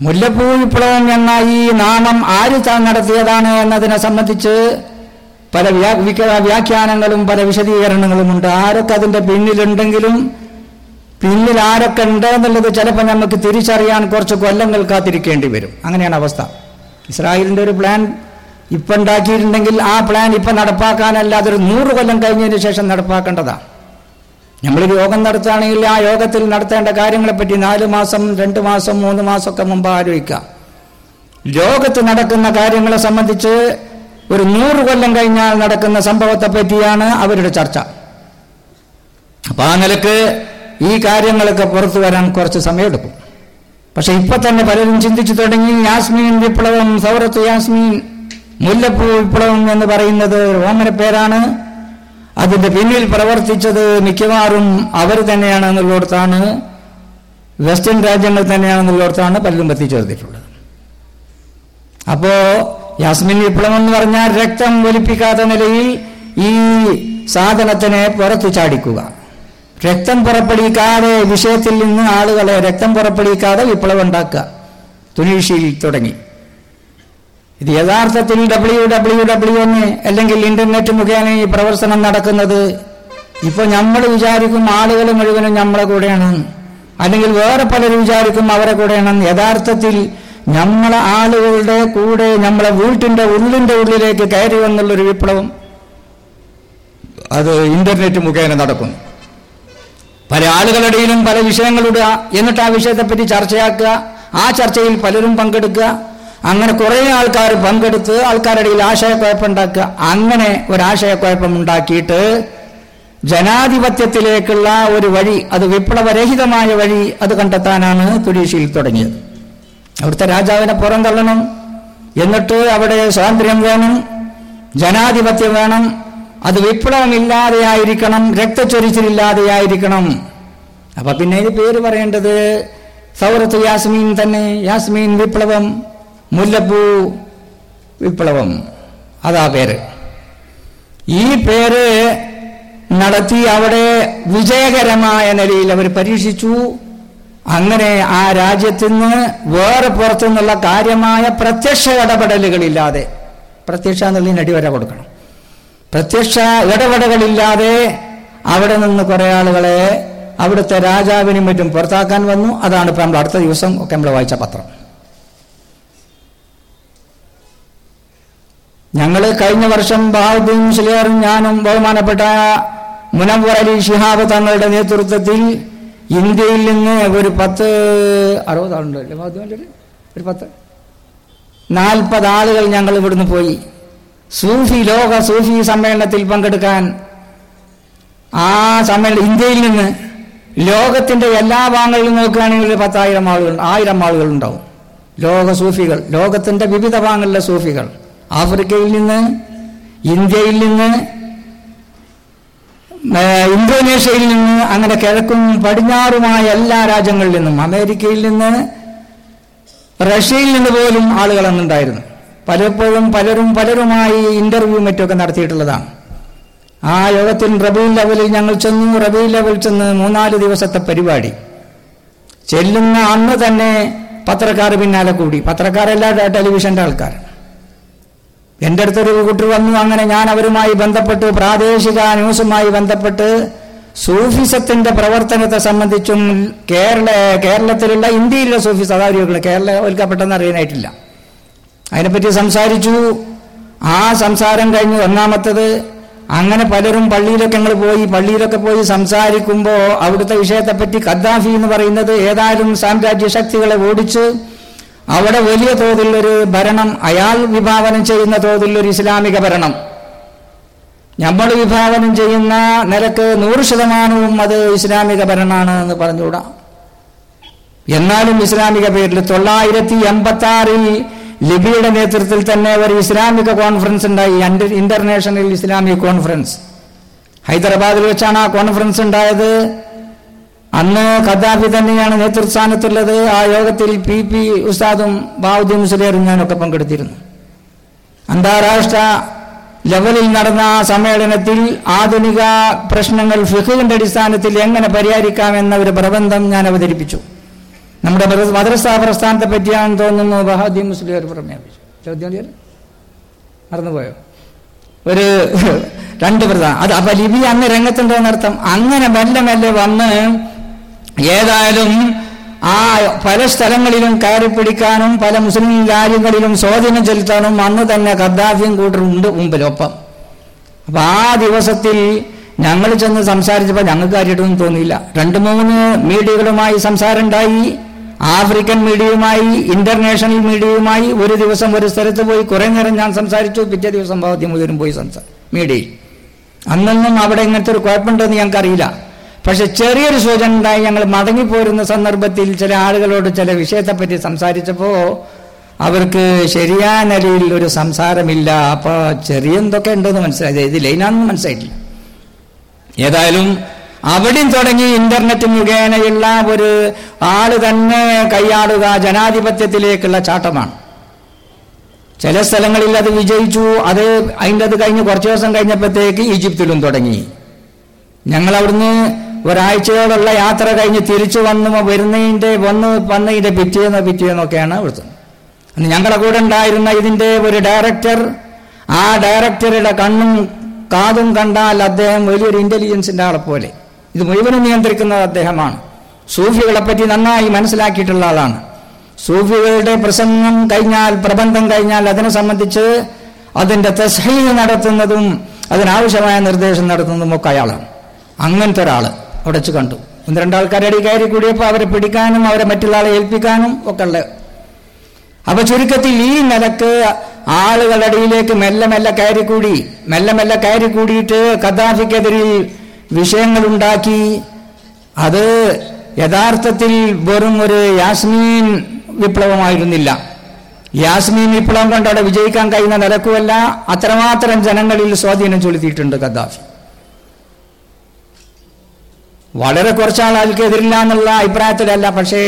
Speaker 1: മുല്ലപ്പൂ വിപ്ലവം എന്ന ഈ നാമം ആര് നടത്തിയതാണ് എന്നതിനെ സംബന്ധിച്ച് പല വ്യാ വ്യാഖ്യാനങ്ങളും പല വിശദീകരണങ്ങളും ഉണ്ട് ആരൊക്കെ അതിന്റെ പിന്നിലുണ്ടെങ്കിലും പിന്നിൽ ആരൊക്കെ ഉണ്ട് എന്നുള്ളത് ചിലപ്പോൾ നമുക്ക് തിരിച്ചറിയാൻ കുറച്ച് കൊല്ലങ്ങൾ കാത്തിരിക്കേണ്ടി വരും. അങ്ങനെയാണ് അവസ്ഥ. ഇസ്രായേലിന്റെ ഒരു പ്ലാൻ ഇപ്പം ഉണ്ടാക്കിയിട്ടുണ്ടെങ്കിൽ ആ പ്ലാൻ ഇപ്പം നടപ്പാക്കാനല്ല അതൊരു നൂറ് കൊല്ലം കഴിഞ്ഞതിന് ശേഷം നടപ്പാക്കേണ്ടതാണ് നമ്മളൊരു യോഗം നടത്തുകയാണെങ്കിൽ ആ യോഗത്തിൽ നടത്തേണ്ട കാര്യങ്ങളെപ്പറ്റി നാല് മാസം രണ്ട് മാസം മൂന്ന് മാസമൊക്കെ മുമ്പ് ആലോചിക്കാം ലോകത്ത് നടക്കുന്ന കാര്യങ്ങളെ സംബന്ധിച്ച് ഒരു നൂറ് കൊല്ലം കഴിഞ്ഞാൽ നടക്കുന്ന സംഭവത്തെ പറ്റിയാണ് അവരുടെ ചർച്ച. അപ്പൊ ആ നിലയ്ക്ക് ഈ കാര്യങ്ങളൊക്കെ പുറത്തു വരാൻ കുറച്ച് സമയമെടുക്കും. പക്ഷെ ഇപ്പൊ തന്നെ പലരും ചിന്തിച്ചു തുടങ്ങി യാസ്മീൻ വിപ്ലവം സൗരത്ത് യാസ്മീൻ മുല്ലപ്പൂ വിപ്ലവം എന്ന് പറയുന്നത് ഓമന പേരാണ്. അതിന്റെ പിന്നിൽ പ്രവർത്തിച്ചത് മിക്കവാറും അവർ തന്നെയാണെന്നുള്ളിടത്താണ് വെസ്റ്റേൺ രാജ്യങ്ങൾ തന്നെയാണെന്നുള്ളിടത്താണ് പലരും എത്തിച്ചേർത്തിട്ടുള്ളത് അപ്പോ യാസ്മിൻ വിപ്ലവം എന്ന് പറഞ്ഞാൽ രക്തം ഒലിപ്പിക്കാത്ത നിലയിൽ ഈ സാധനത്തിനെ പുറത്തു ചാടിക്കുക. രക്തം പുറപ്പെടുവിക്കാതെ വിഷയത്തിൽ നിന്ന് ആളുകളെ രക്തം പുറപ്പെടുവിക്കാതെ വിപ്ലവം ഉണ്ടാക്കുക. തുനീഷ്യയിൽ തുടങ്ങി. ഇത് യഥാർത്ഥത്തിൽ ഡബ്ല്യു ഡബ്ല്യു ഡബ്ല്യു എന്ന് അല്ലെങ്കിൽ ഇന്റർനെറ്റ് മുഖേന ഈ പ്രവർത്തനം നടക്കുന്നത് ഇപ്പൊ നമ്മൾ വിചാരിക്കും ആളുകൾ മുഴുവനും നമ്മളെ കൂടെയാണ്. അല്ലെങ്കിൽ വേറെ പലരും വിചാരിക്കും അവരെ കൂടെയാണ്. യഥാർത്ഥത്തിൽ നമ്മളെ ആളുകളുടെ കൂടെ നമ്മളെ വീട്ടിന്റെ ഉള്ളിന്റെ ഉള്ളിലേക്ക് കയറി വന്നുള്ളൊരു വിപ്ലവം അത് ഇന്റർനെറ്റ് മുഖേന നടക്കുന്നു. പല ആളുകളുടെയിലും പല വിഷയങ്ങളിടുക എന്നിട്ട് ആ വിഷയത്തെപ്പറ്റി ചർച്ചയാക്കുക. ആ ചർച്ചയിൽ പലരും പങ്കെടുക്കുക. അങ്ങനെ കുറേ ആൾക്കാർ പങ്കെടുത്ത് ആൾക്കാരുടെ ഇടയിൽ ആശയക്കുഴപ്പമുണ്ടാക്കുക. അങ്ങനെ ഒരു ആശയക്കുഴപ്പം ഉണ്ടാക്കിയിട്ട് ജനാധിപത്യത്തിലേക്കുള്ള ഒരു വഴി അത് വിപ്ലവരഹിതമായ വഴി അത് കണ്ടെത്താനാണ് തുടീശിയിൽ തുടങ്ങിയത്. അവിടുത്തെ രാജാവിനെ പുറന്തള്ളണം എന്നിട്ട് അവിടെ സ്വാതന്ത്ര്യം വേണം ജനാധിപത്യം വേണം അത് വിപ്ലവമില്ലാതെയായിരിക്കണം രക്തച്ചൊരിച്ചിലില്ലാതെയായിരിക്കണം. അപ്പൊ പിന്നെ ഇത് പേര് പറയേണ്ടത് സൗറത്ത് യാസ്മീൻ തന്നെ യാസ്മീൻ വിപ്ലവം. മുല്ലപ്പൂ വിപ്ലവം. അതാ പേര്. ഈ പേര് നടത്തി അവിടെ വിജയകരമായ നിലയിൽ അവർ പരീക്ഷിച്ചു. അങ്ങനെ ആ രാജ്യത്തിന് വേറെ പുറത്തുനിന്നുള്ള കാര്യമായ പ്രത്യക്ഷ ഇടപെടലുകളില്ലാതെ പ്രത്യക്ഷ എന്നുള്ളതിന് അടിവര കൊടുക്കണം. പ്രത്യക്ഷ ഇടപെടലുകളില്ലാതെ അവിടെ നിന്ന് കുറെ ആളുകളെ അവിടുത്തെ രാജാവിനും മറ്റും പുറത്താക്കാൻ വന്നു. അതാണ് ഇപ്പം നമ്മൾ അടുത്ത ദിവസം ഒക്കെ നമ്മൾ വായിച്ച പത്രം. ഞങ്ങൾ കഴിഞ്ഞ വർഷം ബഹാദുദ്ദീൻ മുസ്ലിയാറും ഞാനും ബഹുമാനപ്പെട്ട മുനവർ അലി ഷിഹാബ് തങ്ങളുടെ നേതൃത്വത്തിൽ ഇന്ത്യയിൽ നിന്ന് ഒരു പത്ത് അറുപത് ആളുണ്ടോ ഒരു പത്ത്. നാൽപ്പത് ആളുകൾ ഞങ്ങൾ ഇവിടുന്ന് പോയി. സൂഫി ലോക സൂഫി സമ്മേളനത്തിൽ പങ്കെടുക്കാൻ ആ സമ്മേളനം ഇന്ത്യയിൽ നിന്ന് ലോകത്തിന്റെ എല്ലാ ഭാഗങ്ങളിലും നോക്കുകയാണെങ്കിൽ ഒരു പത്തായിരം ആളുകൾ ആയിരം ആളുകൾ ഉണ്ടാവും. ലോക സൂഫികൾ ലോകത്തിന്റെ വിവിധ ഭാഗങ്ങളിലെ സൂഫികൾ. ആഫ്രിക്കയിൽ നിന്ന് ഇന്ത്യയിൽ നിന്ന് ഇന്തോനേഷ്യയിൽ നിന്ന് അങ്ങനെ കിഴക്കും പടിഞ്ഞാറുമായ എല്ലാ രാജ്യങ്ങളിൽ നിന്നും അമേരിക്കയിൽ നിന്ന് റഷ്യയിൽ നിന്ന് പോലും ആളുകൾ അന്നുണ്ടായിരുന്നു. പലപ്പോഴും പലരും പലരുമായി ഇന്റർവ്യൂ മറ്റുമൊക്കെ നടത്തിയിട്ടുള്ളതാണ്. ആ യോഗത്തിൽ റബി ലെവലിൽ ഞങ്ങൾ ചെന്നു. റബി ലെവൽ ചെന്ന് മൂന്നാൽ ദിവസത്തെ പരിപാടി. ചെല്ലുന്ന അന്ന് തന്നെ പത്രക്കാർ പിന്നാലെ കൂടി. പത്രക്കാരല്ല ടെലിവിഷന്റെ ആൾക്കാർ എന്റെ അടുത്തൊരു കൂട്ടർ വന്നു. അങ്ങനെ ഞാൻ അവരുമായി ബന്ധപ്പെട്ട് പ്രാദേശിക ന്യൂസുമായി ബന്ധപ്പെട്ട് സൂഫിസത്തിന്റെ പ്രവർത്തനത്തെ സംബന്ധിച്ചും കേരള കേരളത്തിലുള്ള ഇന്ത്യയിലുള്ള സൂഫിസ് അതായിരിക്കും കേരള ഒൽക്കപ്പെട്ടെന്ന് അറിയാനായിട്ടില്ല. അതിനെപ്പറ്റി സംസാരിച്ചു. ആ സംസാരം കഴിഞ്ഞു ഒന്നാമത്തത് അങ്ങനെ പലരും പള്ളിയിലൊക്കെ ഞങ്ങൾ പോയി പള്ളിയിലൊക്കെ പോയി സംസാരിക്കുമ്പോൾ അവിടുത്തെ വിഷയത്തെപ്പറ്റി ഖദ്ദാഫി എന്ന് പറയുന്നത് ഏതായാലും സാമ്രാജ്യ ശക്തികളെ ഓടിച്ച് അവിടെ വലിയ തോതിലൊരു ഭരണം അയാൾ വിഭാവനം ചെയ്യുന്ന തോതിലൊരു ഇസ്ലാമിക ഭരണം. നമ്മൾ വിഭാവനം ചെയ്യുന്ന നിലയ്ക്ക് നൂറ് ശതമാനവും അത് ഇസ്ലാമിക ഭരണമാണ് എന്ന് പറഞ്ഞുകൂടാ. എന്നാലും ഇസ്ലാമിക പേരിൽ തൊള്ളായിരത്തി എൺപത്തി ആറിൽ ലിബിയുടെ നേതൃത്വത്തിൽ തന്നെ ഒരു ഇസ്ലാമിക കോൺഫറൻസ് ഉണ്ടായി ഇന്റർനാഷണൽ ഇസ്ലാമിക് കോൺഫറൻസ്. ഹൈദരാബാദിൽ വെച്ചാണ് ആ കോൺഫറൻസ് ഉണ്ടായത്. അന്ന് ഖദ്ദാഫി തന്നെയാണ് നേതൃസ്ഥാനത്തുള്ളത്. ആ യോഗത്തിൽ പി പി ഉസ്താദും ബാവുദ്ദീൻ മുസ്ലിയറും ഞാനൊക്കെ പങ്കെടുത്തിരുന്നു. അന്താരാഷ്ട്ര ലെവലിൽ നടന്ന സമ്മേളനത്തിൽ ആധുനിക പ്രശ്നങ്ങൾ ഫിഹുവിന്റെ അടിസ്ഥാനത്തിൽ എങ്ങനെ പരിഹരിക്കാം എന്ന ഒരു പ്രബന്ധം ഞാൻ അവതരിപ്പിച്ചു. നമ്മുടെ മദ്രസ- പ്രസ്ഥാനത്തെ പറ്റിയാണെന്ന് തോന്നുന്നു ബഹാദി മുസ്ലിയർ പ്രമേപിച്ചു ചോദ്യം? മറന്നുപോയോ? ഒരു രണ്ട് പ്രധാന അത് അപ്പൊ ലിബി അന്ന് രംഗത്തുണ്ടോ എന്നർത്ഥം. അങ്ങനെ മെല്ലെ മെല്ലെ വന്ന് ഏതായാലും ആ പല സ്ഥലങ്ങളിലും കയറി പിടിക്കാനും പല മുസ്ലിം രാജ്യങ്ങളിലും സ്വാധീനം ചെലുത്താനും അന്ന് തന്നെ ഖദ്ദാഫിയും കൂട്ടറുണ്ട് മുമ്പിലൊപ്പം. അപ്പൊ ആ ദിവസത്തിൽ ഞങ്ങൾ ചെന്ന് സംസാരിച്ചപ്പോൾ ഞങ്ങൾക്ക് കാര്യമായിട്ടൊന്നും തോന്നിയില്ല. രണ്ട് മൂന്ന് മീഡിയകളുമായി സംസാരം ഉണ്ടായി. ആഫ്രിക്കൻ മീഡിയയുമായി ഇന്റർനാഷണൽ മീഡിയയുമായി ഒരു ദിവസം ഒരു സ്ഥലത്ത് പോയി കുറെ നേരം ഞാൻ സംസാരിച്ചു. പിറ്റേ ദിവസം ഭാവത്തിൽ മുഴുവനും പോയി സംസാ മീഡിയയിൽ. അന്നൊന്നും അവിടെ ഇങ്ങനത്തെ ഒരു കുഴപ്പമുണ്ടെന്ന് ഞങ്ങൾക്കറിയില്ല. പക്ഷെ ചെറിയൊരു സൂചന ഉണ്ടായി ഞങ്ങൾ മടങ്ങിപ്പോരുന്ന സന്ദർഭത്തിൽ ചില ആളുകളോട് ചില വിഷയത്തെപ്പറ്റി സംസാരിച്ചപ്പോൾ അവർക്ക് ശരിയായ നിലയിൽ ഒരു സംസാരമില്ല. അപ്പോൾ ചെറിയ എന്തൊക്കെ ഉണ്ടെന്ന് മനസ്സിലായി. ഇത് ലൈനാണെന്ന് മനസ്സിലായിട്ടില്ല. ഏതായാലും അവിടെയും തുടങ്ങി ഇന്റർനെറ്റ് മുഖേനയുള്ള ഒരു ആൾ തന്നെ കൈയാടുക ജനാധിപത്യത്തിലേക്കുള്ള ചാട്ടമാണ്. ചില സ്ഥലങ്ങളിൽ അത് വിജയിച്ചു. അത് അതിന്റെ അത് കഴിഞ്ഞ് കുറച്ച് ദിവസം കഴിഞ്ഞപ്പോഴത്തേക്ക് ഈജിപ്തിലും തുടങ്ങി. ഞങ്ങൾ അവിടുന്ന് ഒരാഴ്ചയോടുള്ള യാത്ര കഴിഞ്ഞ് തിരിച്ചു വന്നു വരുന്നതിന്റെ വന്ന് വന്നതിന്റെ പിറ്റേന്ന് പിറ്റേന്നൊക്കെയാണ് അന്ന് ഞങ്ങളുടെ കൂടെ ഉണ്ടായിരുന്ന ഇതിന്റെ ഒരു ഡയറക്ടർ ആ ഡയറക്ടറുടെ കണ്ണും കാതും കണ്ടാൽ അദ്ദേഹം വലിയൊരു ഇന്റലിജൻസിന്റെ ആളെ പോലെ. ഇത് മുഴുവനും നിയന്ത്രിക്കുന്നത് അദ്ദേഹമാണ്. സൂഫികളെ പറ്റി നന്നായി മനസ്സിലാക്കിയിട്ടുള്ള ആളാണ്. സൂഫികളുടെ പ്രസംഗം കഴിഞ്ഞാൽ പ്രബന്ധം കഴിഞ്ഞാൽ അതിനെ സംബന്ധിച്ച് അതിന്റെ തസ്ഹീൽ നടത്തുന്നതും അതിനാവശ്യമായ നിർദ്ദേശം നടത്തുന്നതും ഒക്കെ അയാളാണ്. അങ്ങനത്തെ ഒരാൾ. അവിടെ വെച്ച് കണ്ടു. ഒന്ന് രണ്ടാൾക്കാരുടെ അടി കയറി കൂടിയപ്പോൾ അവരെ പിടിക്കാനും അവരെ മറ്റുള്ള ആളെ ഏൽപ്പിക്കാനും ഒക്കെ ഉള്ളത് അപ്പൊ ചുരുക്കത്തിൽ ഈ നിലയ്ക്ക് ആളുകളുടെ അടിയിലേക്ക് മെല്ലെ മെല്ലെ കൂടി മെല്ലെ മെല്ലെ കയറി കൂടിയിട്ട് ഖദ്ദാഫിക്കെതിരിൽ വിഷയങ്ങളുണ്ടാക്കി അത് യഥാർത്ഥത്തിൽ വെറും ഒരു യാസ്മീൻ വിപ്ലവമായിരുന്നില്ല. യാസ്മീൻ വിപ്ലവം കൊണ്ട് അവിടെ വിജയിക്കാൻ കഴിയുന്ന നിലക്കുമല്ല അത്രമാത്രം ജനങ്ങളിൽ സ്വാധീനം ചെലുത്തിയിട്ടുണ്ട് ഖദ്ദാഫി. വളരെ കുറച്ചാൾ അതിൽക്ക് എതിരില്ല എന്നുള്ള അഭിപ്രായത്തിലല്ല പക്ഷേ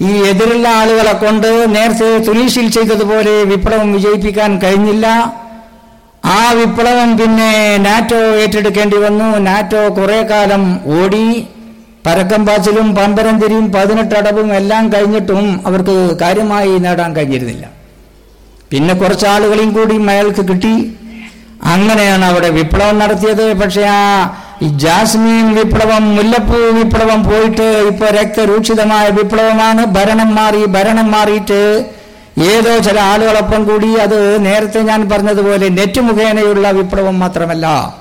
Speaker 1: ഈ എതിരുള്ള ആളുകളെ കൊണ്ട് നേരത്തെ തുനീഷിൽ ചെയ്തതുപോലെ വിപ്ലവം വിജയിപ്പിക്കാൻ കഴിഞ്ഞില്ല. ആ വിപ്ലവം പിന്നെ നാറ്റോ ഏറ്റെടുക്കേണ്ടി വന്നു. നാറ്റോ കുറെ കാലം ഓടി. പരക്കം പാച്ചിലും പമ്പരന്തിരിയും പതിനെട്ടടവും എല്ലാം കഴിഞ്ഞിട്ടും അവർക്ക് കാര്യമായി നേടാൻ കഴിഞ്ഞിരുന്നില്ല. പിന്നെ കുറച്ച് ആളുകളെയും കൂടി അയാൾക്ക് കിട്ടി. അങ്ങനെയാണ് അവിടെ വിപ്ലവം നടത്തിയത്. പക്ഷേ ആ ഈ ജാസ്മീൻ വിപ്ലവം മുല്ലപ്പൂ വിപ്ലവം പോയിട്ട് ഇപ്പൊ രക്തരൂക്ഷിതമായ വിപ്ലവമാണ്. ഭരണം മാറി ഭരണം മാറിയിട്ട് ഏതോ ചില ആളുകളൊപ്പം കൂടി അത് നേരത്തെ ഞാൻ പറഞ്ഞതുപോലെ നെറ്റ് മുഖേനയുള്ള വിപ്ലവം മാത്രമല്ല.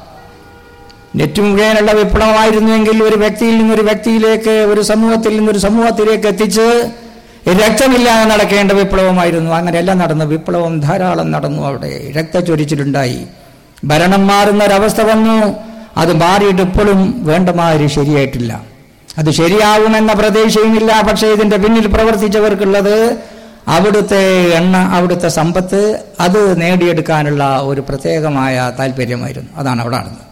Speaker 1: നെറ്റ് മുഖേനയുള്ള വിപ്ലവമായിരുന്നുവെങ്കിൽ ഒരു വ്യക്തിയിൽ നിന്നൊരു വ്യക്തിയിലേക്ക് ഒരു സമൂഹത്തിൽ നിന്നൊരു സമൂഹത്തിലേക്ക് എത്തിച്ച് രക്തമില്ലാതെ നടക്കേണ്ട വിപ്ലവമായിരുന്നു. അങ്ങനെയല്ല നടന്നു. വിപ്ലവം ധാരാളം നടന്നു അവിടെ. രക്തച്ചൊരിച്ചിലുണ്ടായി. ഭരണം മാറുന്നൊരവസ്ഥ വന്നു. അത് മാറിയിട്ട് ഇപ്പോഴും വേണ്ടമാതിരി ശരിയായിട്ടില്ല. അത് ശരിയാവുമെന്ന പ്രതീക്ഷയുമില്ല. പക്ഷേ ഇതിന്റെ പിന്നിൽ പ്രവർത്തിച്ചവർക്കുള്ളത് അവിടുത്തെ എണ്ണ അവിടുത്തെ സമ്പത്ത് അത് നേടിയെടുക്കാനുള്ള ഒരു പ്രത്യേകമായ താല്പര്യമായിരുന്നു. അതാണ് അവിടെ നടന്നത്.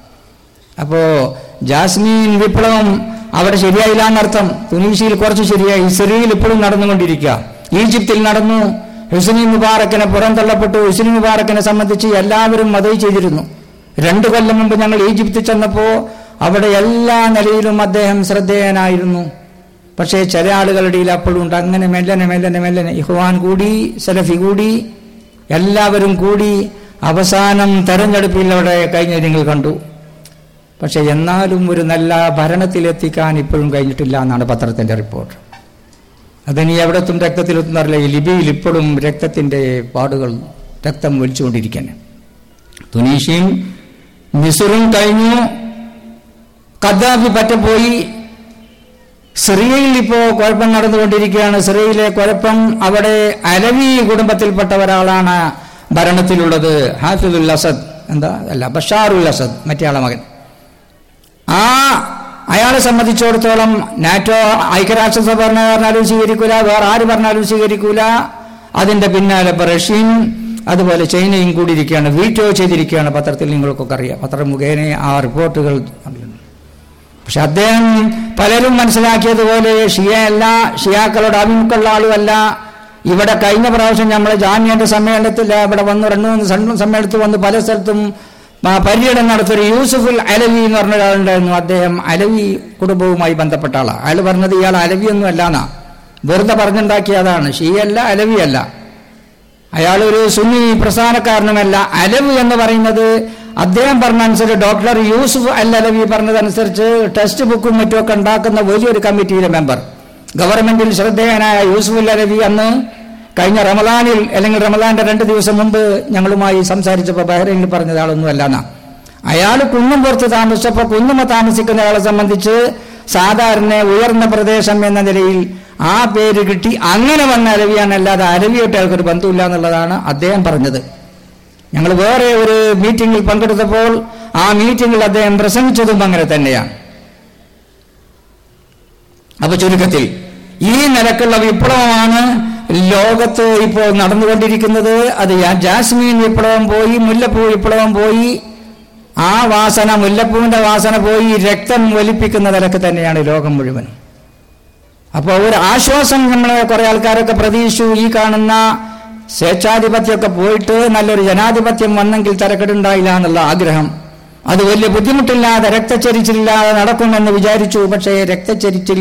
Speaker 1: അപ്പോൾ ജാസ്മീൻ വിപ്ലവം അവിടെ ശരിയായില്ല എന്നർത്ഥം. തുനീഷ്യയിൽ കുറച്ച് ശരിയായി. സിറിയയിൽ ഇപ്പോഴും നടന്നുകൊണ്ടിരിക്കുക. ഈജിപ്തിൽ നടന്നു. ഹുസൈൻ മുബാറക്കിനെ പുറന്തള്ളപ്പെട്ടു. ഹുസൈൻ മുബാറക്കിനെ സംബന്ധിച്ച് എല്ലാവരും മതയി ചെയ്തിരുന്നു. രണ്ടു കൊല്ലം മുമ്പ് ഞങ്ങൾ ഈജിപ്തിൽ ചെന്നപ്പോൾ അവിടെ എല്ലാ നിലയിലും അദ്ദേഹം ശ്രദ്ധേയനായിരുന്നു. പക്ഷേ ചില ആളുകളുടെ അപ്പോഴും ഉണ്ട്. അങ്ങനെ മെല്ലനെ മെല്ലനെ മെല്ലനെ. ഇഹ്വാൻ കൂടി സലഫി കൂടി എല്ലാവരും കൂടി അവസാനം തെരഞ്ഞെടുപ്പിൽ അവിടെ കഴിഞ്ഞ നിങ്ങൾ കണ്ടു. പക്ഷെ എന്നാലും ഒരു നല്ല ഭരണത്തിലെത്തിക്കാൻ ഇപ്പോഴും കഴിഞ്ഞിട്ടില്ല എന്നാണ് പത്രത്തിന്റെ റിപ്പോർട്ട്. അതിനി എവിടത്തും രക്തത്തിലെത്തുന്ന അറിയില്ല. ഈ ലിബിയിൽ ഇപ്പോഴും രക്തത്തിന്റെ പാടുകൾ രക്തം ഒലിച്ചുകൊണ്ടിരിക്കുന്നു തുനീഷ്യയും മിസുറും കഴിഞ്ഞു. കദ്ദാഫി പറ്റപ്പോയി സിറിയയിൽ ഇപ്പോ കുഴപ്പം നടന്നുകൊണ്ടിരിക്കുകയാണ്. സിറിയയിലെ കുഴപ്പം അവിടെ അലവി കുടുംബത്തിൽപ്പെട്ട ഒരാളാണ് ഭരണത്തിലുള്ളത്. ഹാഫിദുൽ അസദ്. എന്താ? അല്ല ബഷാറുൽ അസദ് മറ്റേയാളെ മകൻ. ആ അയാളെ സംബന്ധിച്ചിടത്തോളം നാറ്റോ ഐക്യരാഷ്ട്രസഭ പറഞ്ഞാലും സ്വീകരിക്കൂല വേറെ ആര് പറഞ്ഞാലും സ്വീകരിക്കൂല. അതിന്റെ പിന്നാലെ ഇപ്പൊ റഷ്യയും അതുപോലെ ചൈനയും കൂടി ഇരിക്കുകയാണ് വീറ്റോ ചെയ്തിരിക്കുകയാണ് പത്രത്തിൽ നിങ്ങൾക്കൊക്കെ അറിയാം. പത്രം മുഖേന ആ റിപ്പോർട്ടുകൾ പക്ഷെ അദ്ദേഹം പലരും മനസ്സിലാക്കിയതുപോലെ ഷിയ അല്ല ഷിയാക്കളോട് അഭിമുഖമുള്ള ആളുമല്ല. ഇവിടെ കഴിഞ്ഞ പ്രാവശ്യം നമ്മൾ ജാമ്യന്റെ സമ്മേളനത്തിൽ ഇവിടെ വന്ന് രണ്ടു മൂന്ന് സമ്മ- സമ്മേളനത്തിൽ വന്ന് പല സ്ഥലത്തും പര്യടനം നടത്തിയൊരു യൂസുഫുൽ അലവി എന്ന് പറഞ്ഞ ഒരാളുണ്ടായിരുന്നു. അദ്ദേഹം അലവി കുടുംബവുമായി ബന്ധപ്പെട്ട ആളാണ് അയാൾ പറഞ്ഞത് ഇയാൾ അലവി ഒന്നും അല്ലാന്നാ വെറുതെ പറഞ്ഞുണ്ടാക്കിയതാണ് ഷിയല്ല അലവിയല്ല അയാൾ ഒരു സുന്നി പ്രസ്ഥാനക്കാരനുമല്ല അലവ് എന്ന് പറയുന്നത് അദ്ദേഹം പറഞ്ഞനുസരിച്ച് ഡോക്ടർ യൂസുഫ് അൽ അലവി പറഞ്ഞതനുസരിച്ച് ടെക്സ്റ്റ് ബുക്കും മറ്റുമൊക്കെ ഉണ്ടാക്കുന്ന വലിയൊരു കമ്മിറ്റിയിലെ മെമ്പർ. ഗവൺമെന്റിൽ ശ്രദ്ധേയനായ യൂസുഫ് അൽ അലവി അന്ന് കഴിഞ്ഞ റമദാനിൽ അല്ലെങ്കിൽ റമദാന്റെ രണ്ട് ദിവസം മുമ്പ് ഞങ്ങളുമായി സംസാരിച്ചപ്പോൾ ബഹ്റൈനിൽ പറഞ്ഞ ആളൊന്നും അല്ലാന്നാ അയാൾ കുന്നുംപുറത്ത് താമസിച്ചപ്പോൾ കുന്നുമ താമസിക്കുന്ന ആളെ സംബന്ധിച്ച് സാധാരണ ഉയർന്ന പ്രദേശം എന്ന നിലയിൽ ആ പേര് കിട്ടി. അങ്ങനെ വന്ന അലവിയാണ് അല്ലാതെ അലവിയായിട്ട് അയാൾക്കൊരു ബന്ധമില്ല എന്നുള്ളതാണ് അദ്ദേഹം പറഞ്ഞത്. ഞങ്ങൾ വേറെ ഒരു മീറ്റിംഗിൽ പങ്കെടുത്തപ്പോൾ ആ മീറ്റിംഗിൽ അദ്ദേഹം പ്രസംഗിച്ചതും അങ്ങനെ തന്നെയാണ്. അപ്പൊ ചുരുക്കത്തിൽ ഈ നിലക്കുള്ള വിപ്ലവമാണ് ലോകത്ത് ഇപ്പോൾ നടന്നുകൊണ്ടിരിക്കുന്നത്. അത് ജാസ്മീൻ വിപ്ലവം പോയി മുല്ലപ്പൂ വിപ്ലവം പോയി. ആ വാസന മുല്ലപ്പൂവിന്റെ വാസന പോയി. രക്തം വലിപ്പിക്കുന്ന നിലയ്ക്ക് തന്നെയാണ് ലോകം മുഴുവൻ അപ്പോൾ ഒരു ആശ്വാസം നമ്മൾ കുറേ ആൾക്കാരൊക്കെ പ്രതീക്ഷിച്ചു ഈ കാണുന്ന സ്വേച്ഛാധിപത്യമൊക്കെ പോയിട്ട് നല്ലൊരു ജനാധിപത്യം വന്നെങ്കിൽ തരക്കെടുണ്ടായില്ല എന്നുള്ള ആഗ്രഹം. അത് വലിയ ബുദ്ധിമുട്ടില്ലാതെ രക്തച്ചരിച്ചിലില്ലാതെ നടക്കുമെന്ന് വിചാരിച്ചു പക്ഷേ രക്തച്ചരിച്ചിൽ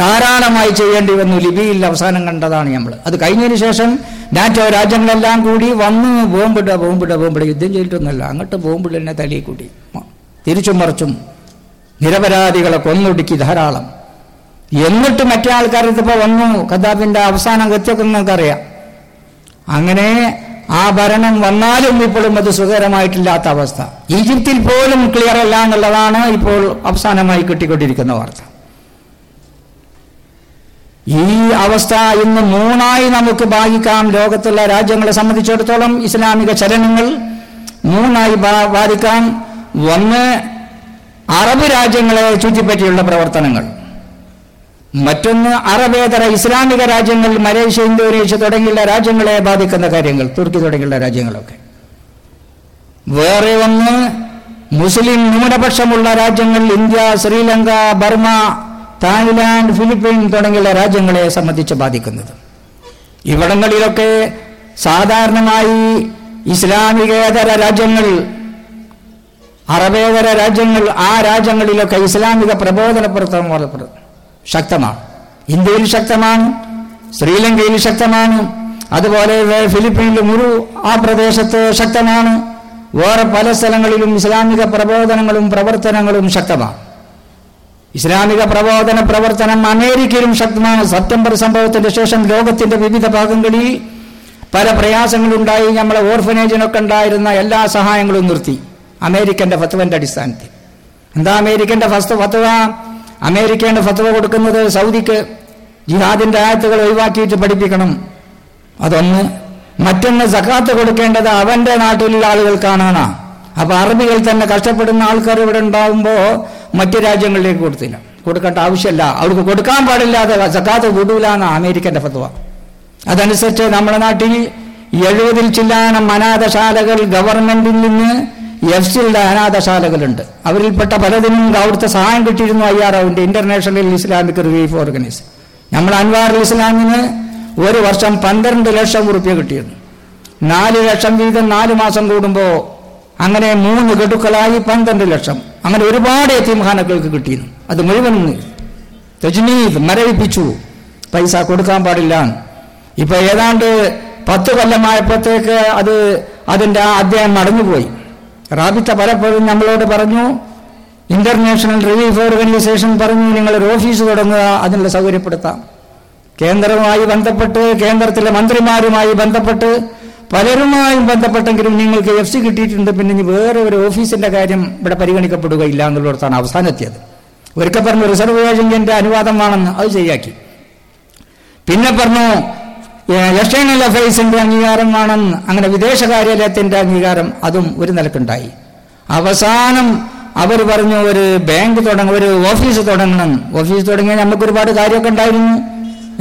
Speaker 1: ധാരാളമായി ചെയ്യേണ്ടി വന്നു. ലിബിയിൽ അവസാനം കണ്ടതാണ് നമ്മൾ അത് കഴിഞ്ഞതിന് ശേഷം നാറ്റോ രാജ്യങ്ങളെല്ലാം കൂടി വന്ന് ബോംബിട ബോംബിട ബോംബിട. യുദ്ധം ചെയ്തിട്ടൊന്നുമല്ല അങ്ങോട്ട് ബോംബിട തന്നെ തലയിൽ കൂടി തിരിച്ചും മറിച്ചും നിരപരാധികളെ കൊന്നൊടുക്കി ധാരാളം. എന്നിട്ട് മറ്റേ ആൾക്കാർ ഇതിപ്പോ വന്നു ഖദാഫിന്റെ അവസാനം കത്തിയൊക്കെ നിങ്ങൾക്കറിയാം. അങ്ങനെ ആ ഭരണം വന്നാലും ഇപ്പോഴും അത് സുഖകരമായിട്ടില്ലാത്ത അവസ്ഥ. ഈജിപ്തിൽ പോലും ക്ലിയർ അല്ല എന്നുള്ളതാണ് ഇപ്പോൾ അവസാനമായി കിട്ടിക്കൊണ്ടിരിക്കുന്ന വാർത്ത. ഈ അവസ്ഥ ഇന്ന് മൂന്നായി നമുക്ക് ഭാഗിക്കാം. ലോകത്തുള്ള രാജ്യങ്ങളെ സംബന്ധിച്ചിടത്തോളം ഇസ്ലാമിക ചലനങ്ങൾ മൂന്നായി ബാധിക്കാം ഒന്ന് അറബ് രാജ്യങ്ങളെ ചുറ്റിപ്പറ്റിയുള്ള പ്രവർത്തനങ്ങൾ. മറ്റൊന്ന് അറബേതര ഇസ്ലാമിക രാജ്യങ്ങൾ മലേഷ്യ ഇന്തോനേഷ്യ തുടങ്ങിയുള്ള രാജ്യങ്ങളെ ബാധിക്കുന്ന കാര്യങ്ങൾ തുർക്കി തുടങ്ങിയുള്ള രാജ്യങ്ങളൊക്കെ. വേറെ ഒന്ന് മുസ്ലിം ന്യൂനപക്ഷമുള്ള രാജ്യങ്ങൾ India Sri Lanka Burma Thailand Philippine തുടങ്ങിയുള്ള രാജ്യങ്ങളെ സംബന്ധിച്ച് ബാധിക്കുന്നത്. ഇവിടങ്ങളിലൊക്കെ സാധാരണമായി ഇസ്ലാമികേതര രാജ്യങ്ങൾ അറബേതര രാജ്യങ്ങൾ ആ രാജ്യങ്ങളിലൊക്കെ ഇസ്ലാമിക പ്രബോധന പ്രവർത്തനം ശക്തമാണ്. ഇന്ത്യയിൽ ശക്തമാണ് ശ്രീലങ്കയിൽ ശക്തമാണ് അതുപോലെ ഫിലിപ്പീനിലും ഒരു ആ പ്രദേശത്ത് ശക്തമാണ്. വേറെ പല സ്ഥലങ്ങളിലും ഇസ്ലാമിക പ്രബോധനങ്ങളും പ്രവർത്തനങ്ങളും ശക്തമാണ്. ഇസ്ലാമിക പ്രബോധന പ്രവർത്തനം അമേരിക്കയിലും ശക്തമാണ്. സെപ്റ്റംബർ സംഭവത്തിന്റെ ശേഷം ലോകത്തിന്റെ വിവിധ ഭാഗങ്ങളിൽ പല പ്രയാസങ്ങളുണ്ടായി. നമ്മളെ ഓർഫനേജിനൊക്കെ ഉണ്ടായിരുന്ന എല്ലാ സഹായങ്ങളും നിർത്തി. അമേരിക്കന്റെ ഫത്വന്റെ അടിസ്ഥാനത്തിൽ. എന്താ അമേരിക്കന്റെ ഫസ്റ്റ് ഫത്വ? അമേരിക്കയുടെ ഫത്വ കൊടുക്കുന്നത് സൗദിക്ക് ജിഹാദിന്റെ ആയത്തുകൾ ഒഴിവാക്കിയിട്ട് പഠിപ്പിക്കണം. അതൊന്ന്. മറ്റൊന്ന് സക്കാത്ത് കൊടുക്കേണ്ടത് അവന്റെ നാട്ടിലുള്ള ആളുകൾക്കാണ് അപ്പൊ അറബികൾ തന്നെ കഷ്ടപ്പെടുന്ന ആൾക്കാർ ഇവിടെ ഉണ്ടാകുമ്പോൾ മറ്റു രാജ്യങ്ങളിലേക്ക് കൊടുത്തില്ല. കൊടുക്കേണ്ട ആവശ്യമില്ല. അവർക്ക് കൊടുക്കാൻ പാടില്ലാതെ സക്കാത്ത് കൂടുതലാണ് അമേരിക്കന്റെ ഫത്വ. അതനുസരിച്ച് നമ്മുടെ നാട്ടിൽ എഴുപതിൽ ചില്ലാനം അനാഥശാലകൾ ഗവൺമെന്റിൽ നിന്ന് എഫ് സിയുടെ അനാഥശാലകളുണ്ട്. അവരിൽപ്പെട്ട പലതിനും അവിടുത്തെ സഹായം കിട്ടിയിരുന്നു ഐ ആർ ഒന്റെ ഇന്റർനാഷണൽ ഇസ്ലാമിക് റിലീഫ് ഓർഗനൈസ് നമ്മൾ അൻവാർ ഇസ്ലാമിന് ഒരു വർഷം പന്ത്രണ്ട് ലക്ഷം ഉറുപ്പ്യ കിട്ടിയിരുന്നു. നാല് ലക്ഷം വീതം നാല് മാസം കൂടുമ്പോൾ അങ്ങനെ മൂന്ന് ഗഡുക്കളായി പന്ത്രണ്ട് ലക്ഷം. അങ്ങനെ ഒരുപാട് എത്തിമഹാനക്കൾക്ക് കിട്ടിയിരുന്നു. അത് മുഴുവൻ രജനീത് മരവിപ്പിച്ചു. പൈസ കൊടുക്കാൻ പാടില്ല. ഇപ്പൊ ഏതാണ്ട് പത്ത് കൊല്ലമായപ്പോഴത്തേക്ക് അത് അതിന്റെ ആ അധ്യായം മടങ്ങുപോയി. റാബിത്ത പലപ്പോഴും നമ്മളോട് പറഞ്ഞു ഇന്റർനാഷണൽ റിലീഫ് ഓർഗനൈസേഷൻ പറഞ്ഞു നിങ്ങൾ ഒരു ഓഫീസ് തുടങ്ങുക അതിനുള്ള സൗകര്യപ്പെടുത്താം. കേന്ദ്രവുമായി ബന്ധപ്പെട്ട് കേന്ദ്രത്തിലെ മന്ത്രിമാരുമായി ബന്ധപ്പെട്ട് പലരുമായും ബന്ധപ്പെട്ടെങ്കിലും നിങ്ങൾക്ക് എഫ് സി കിട്ടിയിട്ടുണ്ട് പിന്നെ ഇനി വേറെ ഒരു ഓഫീസിന്റെ കാര്യം ഇവിടെ പരിഗണിക്കപ്പെടുകയില്ല എന്നുള്ളിടത്താണ് അവസാനെത്തിയത്. ഒരിക്കൽ പറഞ്ഞു റിസർവ് ഏജന്റിന്റെ അനുവാദം വേണമെന്ന് അത് ശരിയാക്കി. പിന്നെ പറഞ്ഞു എക്സ്റ്റേണൽ അഫയേഴ്സിന്റെ അംഗീകാരം വേണം. അങ്ങനെ വിദേശകാര്യാലയത്തിന്റെ അംഗീകാരം അതും ഒരു നിലക്കുണ്ടായി. അവസാനം അവർ പറഞ്ഞു ഒരു ബാങ്ക് തുടങ്ങ ഒരു ഓഫീസ് തുടങ്ങണം. ഓഫീസ് തുടങ്ങിയാൽ നമുക്ക് ഒരുപാട് കാര്യമൊക്കെ ഉണ്ടായിരുന്നു.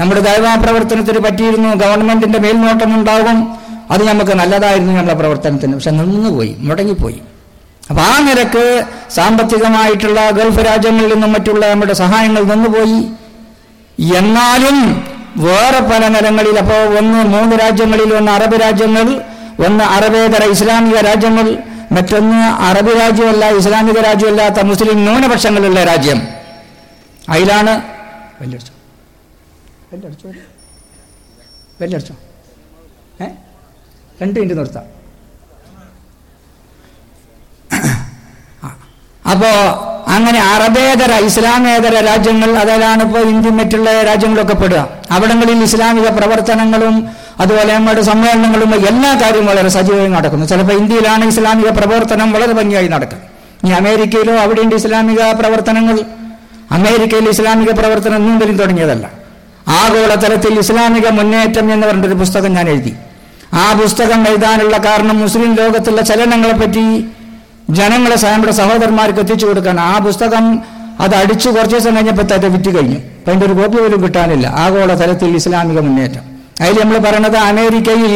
Speaker 1: നമ്മുടെ ദൈവാ പ്രവർത്തനത്തിന് പറ്റിയിരുന്നു. ഗവൺമെന്റിന്റെ മേൽനോട്ടം ഉണ്ടാകും. അത് നമുക്ക് നല്ലതായിരുന്നു നമ്മുടെ പ്രവർത്തനത്തിന്. പക്ഷെ നിന്നുപോയി മുടങ്ങിപ്പോയി. അപ്പൊ ആ നിരക്ക് സാമ്പത്തികമായിട്ടുള്ള ഗൾഫ് രാജ്യങ്ങളിൽ നിന്നും മറ്റുള്ള നമ്മുടെ സഹായങ്ങൾ നിന്നുപോയി. എന്നാലും വേറെ പല നിലങ്ങളിൽ അപ്പോൾ ഒന്ന് മൂന്ന് രാജ്യങ്ങളിൽ ഒന്ന് അറബ് രാജ്യങ്ങൾ ഒന്ന് അറബേതര ഇസ്ലാമിക രാജ്യങ്ങൾ മറ്റൊന്ന് അറബ് രാജ്യമല്ല ഇസ്ലാമിക രാജ്യമല്ലാത്ത മുസ്ലിം ന്യൂനപക്ഷങ്ങളുള്ള രാജ്യം. അതിലാണ് വെല്ലടിച്ചോ വെല്ലടിച്ചോ വെല്ലടിച്ചോ രണ്ട് മിനിറ്റ് നിർത്താം. അപ്പോ അങ്ങനെ അറബേതര ഇസ്ലാമേതര രാജ്യങ്ങൾ അതിലാണ് ഇപ്പോൾ ഇന്ത്യ മറ്റുള്ള രാജ്യങ്ങളൊക്കെ പെടുക. അവിടങ്ങളിൽ ഇസ്ലാമിക പ്രവർത്തനങ്ങളും അതുപോലെ നമ്മുടെ സമ്മേളനങ്ങളും എല്ലാ കാര്യവും വളരെ സജീവമായി നടക്കുന്നു. ചിലപ്പോൾ ഇന്ത്യയിലാണ് ഇസ്ലാമിക പ്രവർത്തനം വളരെ ഭംഗിയായി നടക്കുക. ഇനി അമേരിക്കയിലോ അവിടെയുണ്ട് ഇസ്ലാമിക പ്രവർത്തനങ്ങൾ. അമേരിക്കയിൽ ഇസ്ലാമിക പ്രവർത്തനം നീന്തലും തുടങ്ങിയതല്ല. ആഗോളതലത്തിൽ ഇസ്ലാമിക മുന്നേറ്റം എന്ന് പറഞ്ഞിട്ടൊരു പുസ്തകം ഞാൻ എഴുതി. ആ പുസ്തകം എഴുതാനുള്ള കാരണം മുസ്ലിം ലോകത്തുള്ള ചലനങ്ങളെ പറ്റി ജനങ്ങളെ നമ്മുടെ സഹോദരന്മാർക്ക് എത്തിച്ചു കൊടുക്കാൻ ആ പുസ്തകം അത് അടിച്ചു കുറച്ച് ദിവസം കഴിഞ്ഞപ്പോൾ തന്നെ വിറ്റ് കഴിഞ്ഞു. അപ്പൊ അതിന്റെ ഒരു കോപ്പി പോലും കിട്ടാനില്ല. ആഗോള തലത്തിൽ ഇസ്ലാമിക മുന്നേറ്റം. അതിൽ നമ്മൾ പറയണത് അമേരിക്കയിൽ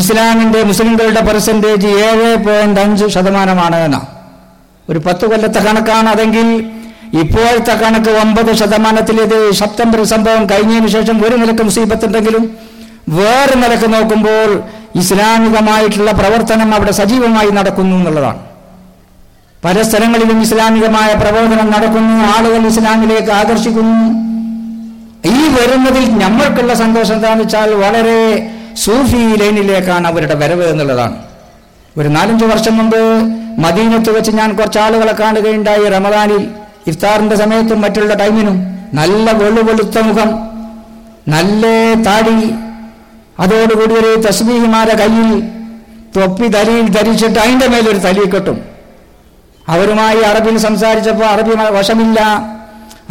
Speaker 1: ഇസ്ലാമിന്റെ മുസ്ലിംകളുടെ പെർസെന്റേജ് ഏഴ് പോയിന്റ് അഞ്ച് ശതമാനമാണ് എന്നാ. ഒരു പത്ത് കൊല്ലത്തെ കണക്കാണ്. അതെങ്കിൽ ഇപ്പോഴത്തെ കണക്ക് ഒമ്പത് ശതമാനത്തിലേത് സെപ്റ്റംബർ സംഭവം കഴിഞ്ഞതിന് ശേഷം ഒരു നിലയ്ക്ക് മുസീബത്തുണ്ടെങ്കിലും വേറെ നിലയ്ക്ക് നോക്കുമ്പോൾ ഇസ്ലാമികമായിട്ടുള്ള പ്രവർത്തനം അവിടെ സജീവമായി നടക്കുന്നു എന്നുള്ളതാണ്. പല സ്ഥലങ്ങളിലും ഇസ്ലാമികമായ പ്രബോധനം നടക്കുന്നു ആളുകൾ ഇസ്ലാമിലേക്ക് ആകർഷിക്കുന്നു. ഈ വരുന്നതിൽ നമ്മൾക്കുള്ള സന്തോഷം എന്താണെന്ന് വെച്ചാൽ വളരെ സൂഫി ലൈനിലേക്കാണ് അവരുടെ വരവ് എന്നുള്ളതാണ്. ഒരു നാലഞ്ച് വർഷം മുമ്പ് മദീനത്ത് വെച്ച് ഞാൻ കുറച്ച് ആളുകളെ കാണുകയുണ്ടായി റമദാനിൽ ഇഫ്താറിന്റെ സമയത്തും മറ്റുള്ള ടൈമിനും. നല്ല വെളുവെളുത്ത മുഖം നല്ല താടി അതോടുകൂടി ഒരു തസ്ബീഹിമാരെ കയ്യിൽ തൊപ്പി തലയിൽ ധരിച്ചിട്ട് അതിന്റെ മേലൊരു തലി കെട്ടും. അവരുമായി അറബിയിൽ സംസാരിച്ചപ്പോൾ അറബി വശമില്ല.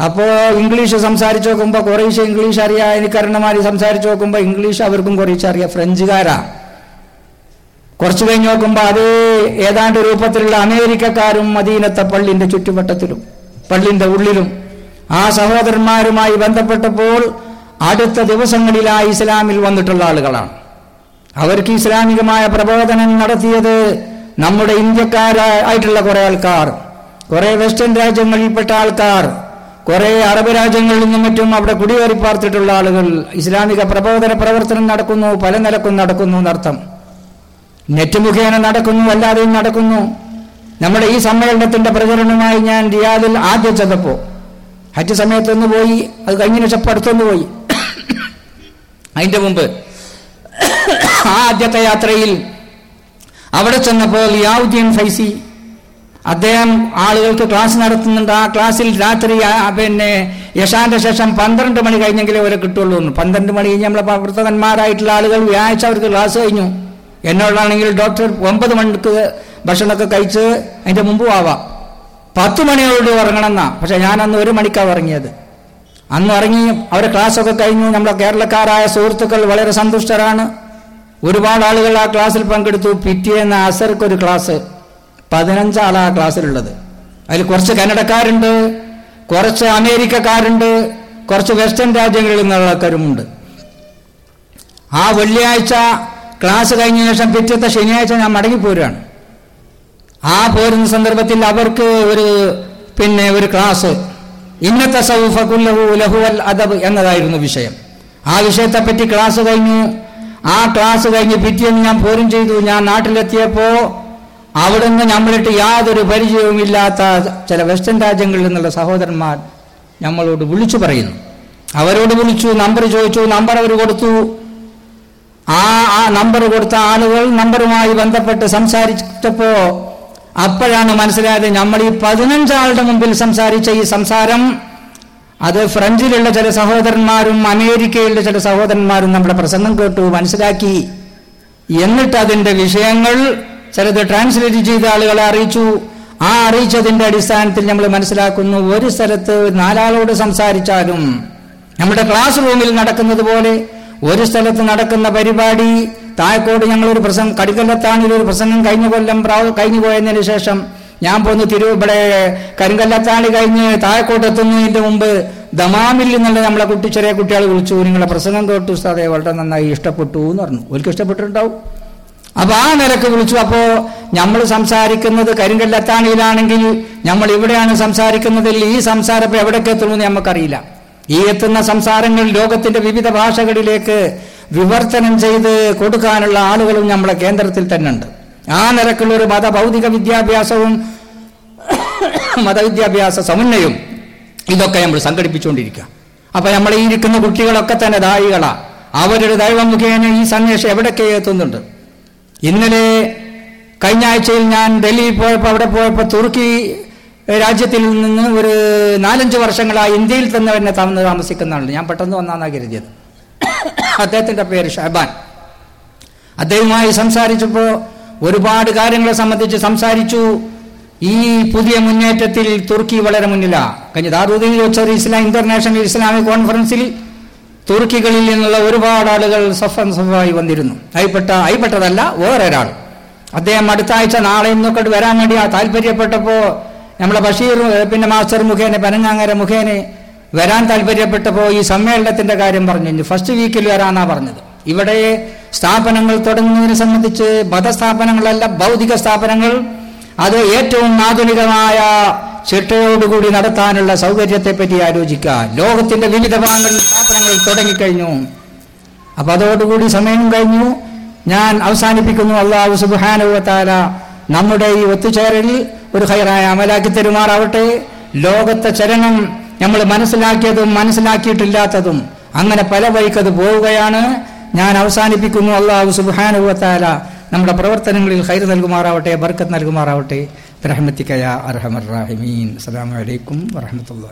Speaker 1: അപ്പോൾ ഇംഗ്ലീഷ് സംസാരിച്ചു നോക്കുമ്പോൾ കുറേശ്ശെ ഇംഗ്ലീഷ് അറിയാം. എനിക്കരണമാരി സംസാരിച്ചു നോക്കുമ്പോൾ ഇംഗ്ലീഷ് അവർക്കും കുറേശ്ശെ അറിയാം. ഫ്രഞ്ചുകാരാ. കുറച്ചു കഴിഞ്ഞ് നോക്കുമ്പോൾ അതേ ഏതാണ്ട് രൂപത്തിലുള്ള അമേരിക്കക്കാരും മദീനത്തെ പള്ളിന്റെ ചുറ്റുവട്ടത്തിലും പള്ളിന്റെ ഉള്ളിലും. ആ സഹോദരന്മാരുമായി ബന്ധപ്പെട്ടപ്പോൾ അടുത്ത ദിവസങ്ങളിലായി ഇസ്ലാമിൽ വന്നിട്ടുള്ള ആളുകളാണ്. അവർക്ക് ഇസ്ലാമികമായ പ്രബോധനം നടത്തിയത് നമ്മുടെ ഇന്ത്യക്കാരായിട്ടുള്ള കുറേ ആൾക്കാർ കുറെ വെസ്റ്റേൺ രാജ്യങ്ങളിൽപ്പെട്ട ആൾക്കാർ കുറേ അറബ് രാജ്യങ്ങളിൽ നിന്നും മറ്റും അവിടെ കുടിയേറി പാർത്തിട്ടുള്ള ആളുകൾ ഇസ്ലാമിക പ്രബോധന പ്രവർത്തനം നടക്കുന്നു പല നിലക്കും നടക്കുന്നു എന്നർത്ഥം. നെറ്റ് മുഖേന നടക്കുന്നു അല്ലാതെയും നടക്കുന്നു. നമ്മുടെ ഈ സമ്മേളനത്തിന്റെ പ്രചരണമായി ഞാൻ റിയാദിൽ ആദ്യം ചെന്നപ്പോ ഹജ്ജ് സമയത്തൊന്ന് പോയി അത് കഴിഞ്ഞ ശേഷം അടുത്തൊന്ന് പോയി. അതിന്റെ മുമ്പ് ആ ആദ്യത്തെ യാത്രയിൽ അവിടെ ചെന്നപ്പോൾ ലിയാവുദ്ദീൻ ഫൈസി അദ്ദേഹം ആളുകൾക്ക് ക്ലാസ് നടത്തുന്നുണ്ട്. ആ ക്ലാസ്സിൽ രാത്രി പിന്നെ യശാന്റെ ശേഷം പന്ത്രണ്ട് മണി കഴിഞ്ഞെങ്കിലേ അവരെ കിട്ടുള്ളൂ എന്ന്. പന്ത്രണ്ട് മണി കഴിഞ്ഞ് നമ്മളെ പ്രവർത്തകന്മാരായിട്ടുള്ള ആളുകൾ വ്യാഴാഴ്ച അവർക്ക് ക്ലാസ് കഴിഞ്ഞു. എന്നോടാണെങ്കിൽ ഡോക്ടർ ഒമ്പത് മണിക്ക് ഭക്ഷണമൊക്കെ കഴിച്ച് അതിന്റെ മുമ്പും ആവാം പത്ത് മണിയോട് ഉറങ്ങണമെന്നാ. പക്ഷെ ഞാൻ അന്ന് ഒരു മണിക്കാണ് ഉറങ്ങിയത്. അന്ന് ഇറങ്ങി അവരെ ക്ലാസ്സൊക്കെ കഴിഞ്ഞു. നമ്മളെ കേരളക്കാരായ സുഹൃത്തുക്കൾ വളരെ സന്തുഷ്ടരാണ്. ഒരുപാട് ആളുകൾ ആ ക്ലാസ്സിൽ പങ്കെടുത്തു. പിറ്റേന്ന് അസർക്ക് ഒരു ക്ലാസ്. പതിനഞ്ചാള ആ ക്ലാസ്സിലുള്ളത്. അതിൽ കുറച്ച് കന്നഡക്കാരുണ്ട് കുറച്ച് അമേരിക്കക്കാരുണ്ട് കുറച്ച് വെസ്റ്റേൺ രാജ്യങ്ങളിൽ നിന്നുള്ള ആൾക്കാരുമുണ്ട്. ആ വെള്ളിയാഴ്ച ക്ലാസ് കഴിഞ്ഞ ശേഷം പിറ്റത്തെ ശനിയാഴ്ച ഞാൻ മടങ്ങിപ്പോരാണ് ആ പോരുന്ന സന്ദർഭത്തിൽ അവർക്ക് ഒരു പിന്നെ ഒരു ക്ലാസ്. ഇന്നത്തെ സൗഫ ലഹുവൽ അദബ് എന്നതായിരുന്നു വിഷയം. ആ വിഷയത്തെപ്പറ്റി ക്ലാസ് കഴിഞ്ഞു ആ ക്ലാസ് കഴിഞ്ഞ് പിറ്റേന്ന് ഞാൻ പോരും ചെയ്തു. ഞാൻ നാട്ടിലെത്തിയപ്പോ അവിടുന്ന് നമ്മളിട്ട് യാതൊരു പരിചയവുമില്ലാത്ത ചില വെസ്റ്റേൺ രാജ്യങ്ങളിൽ നിന്നുള്ള സഹോദരന്മാർ നമ്മളോട് വിളിച്ചു പറയുന്നു. അവരോട് വിളിച്ചു നമ്പർ ചോദിച്ചു നമ്പർ അവർ കൊടുത്തു. ആ ആ നമ്പർ കൊടുത്ത ആളുകൾ നമ്പറുമായി ബന്ധപ്പെട്ട് സംസാരിച്ചപ്പോൾ അപ്പോഴാണ് മനസ്സിലായത് നമ്മൾ ഈ പതിനഞ്ചാളുടെ മുമ്പിൽ സംസാരിച്ച ഈ സംസാരം അത് ഫ്രഞ്ചിലുള്ള ചില സഹോദരന്മാരും അമേരിക്കയിലുള്ള ചില സഹോദരന്മാരും നമ്മുടെ പ്രസംഗം കേട്ടു മനസ്സിലാക്കി. എന്നിട്ട് അതിന്റെ വിഷയങ്ങൾ ചിലത് ട്രാൻസ്ലേറ്റ് ചെയ്ത ആളുകളെ അറിയിച്ചു. ആ അറിയിച്ചതിന്റെ അടിസ്ഥാനത്തിൽ നമ്മൾ മനസ്സിലാക്കുന്നു ഒരു സ്ഥലത്ത് നാലാളോട് സംസാരിച്ചാലും നമ്മുടെ ക്ലാസ് റൂമിൽ നടക്കുന്നത് പോലെ ഒരു സ്ഥലത്ത് നടക്കുന്ന പരിപാടി താഴെക്കോട് ഞങ്ങളൊരു പ്രസംഗം കടിക്കല്ലത്താണിൽ ഒരു പ്രസംഗം കഴിഞ്ഞ കൊല്ലം കഴിഞ്ഞു പോയതിനു ശേഷം ഞാൻ പോന്ന് തിരു ഇവിടെ കരിങ്കല്ലത്താണി കഴിഞ്ഞ് താഴെക്കോട്ട് എത്തുന്നതിന്റെ മുമ്പ് ദമാമിൽ നിന്നുള്ള നമ്മളെ കുട്ടി ചെറിയ കുട്ടികൾ വിളിച്ചു നിങ്ങളെ പ്രസംഗം കേട്ടു ഉസ്താദെ വളരെ നന്നായി ഇഷ്ടപ്പെട്ടു എന്ന് പറഞ്ഞു. ഒരിക്കൽ ഇഷ്ടപ്പെട്ടിട്ടുണ്ടാവും. അപ്പൊ ആ നിരക്ക് വിളിച്ചു. അപ്പോ നമ്മൾ സംസാരിക്കുന്നത് കരിങ്കല്ലത്താണിയിലാണെങ്കിൽ നമ്മൾ ഇവിടെയാണ് സംസാരിക്കുന്നതിൽ ഈ സംസാരം ഇപ്പൊ എവിടേക്ക് എന്ന് നമുക്കറിയില്ല. ഈ എത്തുന്ന സംസാരങ്ങൾ ലോകത്തിന്റെ വിവിധ ഭാഷകളിലേക്ക് വിവർത്തനം ചെയ്ത് കൊടുക്കാനുള്ള ആളുകളും നമ്മളെ കേന്ദ്രത്തിൽ തന്നെ ഉണ്ട് ആ നിരക്കുള്ള ഒരു മത ഭൗതിക വിദ്യാഭ്യാസവും മതവിദ്യാഭ്യാസ സമന്വയം ഇതൊക്കെ നമ്മൾ സംഘടിപ്പിച്ചുകൊണ്ടിരിക്കുക. അപ്പൊ നമ്മൾ ഈ ഇരിക്കുന്ന കുട്ടികളൊക്കെ തന്നെ ദായികളാ. അവരുടെ ദൈവം മുഖേന ഈ സന്ദേശം എവിടെയൊക്കെ എത്തുന്നുണ്ട്? ഇന്നലെ കഴിഞ്ഞ ആഴ്ചയിൽ ഞാൻ ഡൽഹിയിൽ പോയപ്പോൾ അവിടെ പോയപ്പോൾ തുർക്കി രാജ്യത്തിൽ നിന്ന് ഒരു നാലഞ്ച് വർഷങ്ങളായി ഇന്ത്യയിൽ തന്നെ തന്നെ തന്ന് താമസിക്കുന്നതാണ്. ഞാൻ പെട്ടെന്ന് വന്നാന്നാ കരുതിയത്. അദ്ദേഹത്തിന്റെ പേര് ഷഹബാൻ. അദ്ദേഹവുമായി സംസാരിച്ചപ്പോൾ ഒരുപാട് കാര്യങ്ങളെ സംബന്ധിച്ച് സംസാരിച്ചു. ഈ പുതിയ മുന്നേറ്റത്തിൽ തുർക്കി വളരെ മുന്നിലാണ് കഴിഞ്ഞ ദാറുദ്ദീൻ വെച്ചൊരു ഇസ്ലാം ഇന്റർനാഷണൽ ഇസ്ലാമിക് കോൺഫറൻസിൽ തുർക്കികളിൽ നിന്നുള്ള ഒരുപാട് ആളുകൾ സഫൻ സഫായി വന്നിരുന്നു. അയപ്പെട്ട അയപ്പെട്ടതല്ല വേറൊരാൾ അദ്ദേഹം അടുത്ത ആഴ്ച നാളെ ഇന്നൊക്കെ വരാൻ വേണ്ടി ആ താല്പര്യപ്പെട്ടപ്പോ നമ്മളെ ബഷീർ പിന്നെ മാസ്റ്റർ മുഖേന പനഞ്ഞാങ്ങര മുഖേന വരാൻ താല്പര്യപ്പെട്ടപ്പോ ഈ സമ്മേളനത്തിന്റെ കാര്യം പറഞ്ഞു. ഫസ്റ്റ് വീക്കിൽ വരാനാ പറഞ്ഞത്. ഇവിടെ സ്ഥാപനങ്ങൾ തുടങ്ങുന്നതിനെ സംബന്ധിച്ച് മതസ്ഥാപനങ്ങളല്ല ഭൗതിക സ്ഥാപനങ്ങൾ അത് ഏറ്റവും ആധുനികമായ ചിട്ടയോടുകൂടി നടത്താനുള്ള സൗകര്യത്തെ പറ്റി ആലോചിക്കുക. ലോകത്തിന്റെ വിവിധ ഭാഗങ്ങളിൽ സ്ഥാപനങ്ങൾ തുടങ്ങിക്കഴിഞ്ഞു. അപ്പൊ അതോടുകൂടി സമയം കഴിഞ്ഞു. ഞാൻ അവസാനിപ്പിക്കുന്നു. അള്ളാഹു സുബാനുവത്താല നമ്മുടെ ഈ ഒത്തുചേരലിൽ ഒരു ഹൈറായ അമലാക്കി തരുമാറാവട്ടെ. ലോകത്തെ ചരണം നമ്മൾ മനസ്സിലാക്കിയതും മനസ്സിലാക്കിയിട്ടില്ലാത്തതും അങ്ങനെ പല വഴിക്കത് പോവുകയാണ്. ഞാൻ അവസാനിപ്പിക്കുന്നു. അള്ളാഹു സുബാനുവത്താല നമ്മുടെ പ്രവർത്തനങ്ങളിൽ ഹൈർ നൽകുമാറാവട്ടെ ബർക്കത്ത് നൽകുമാറാവട്ടെ. റഹ്മത്തിക്കയ അർഹമർ റാഹിമീൻ. അസ്സലാമു അലൈക്കും വറഹമത്തുള്ള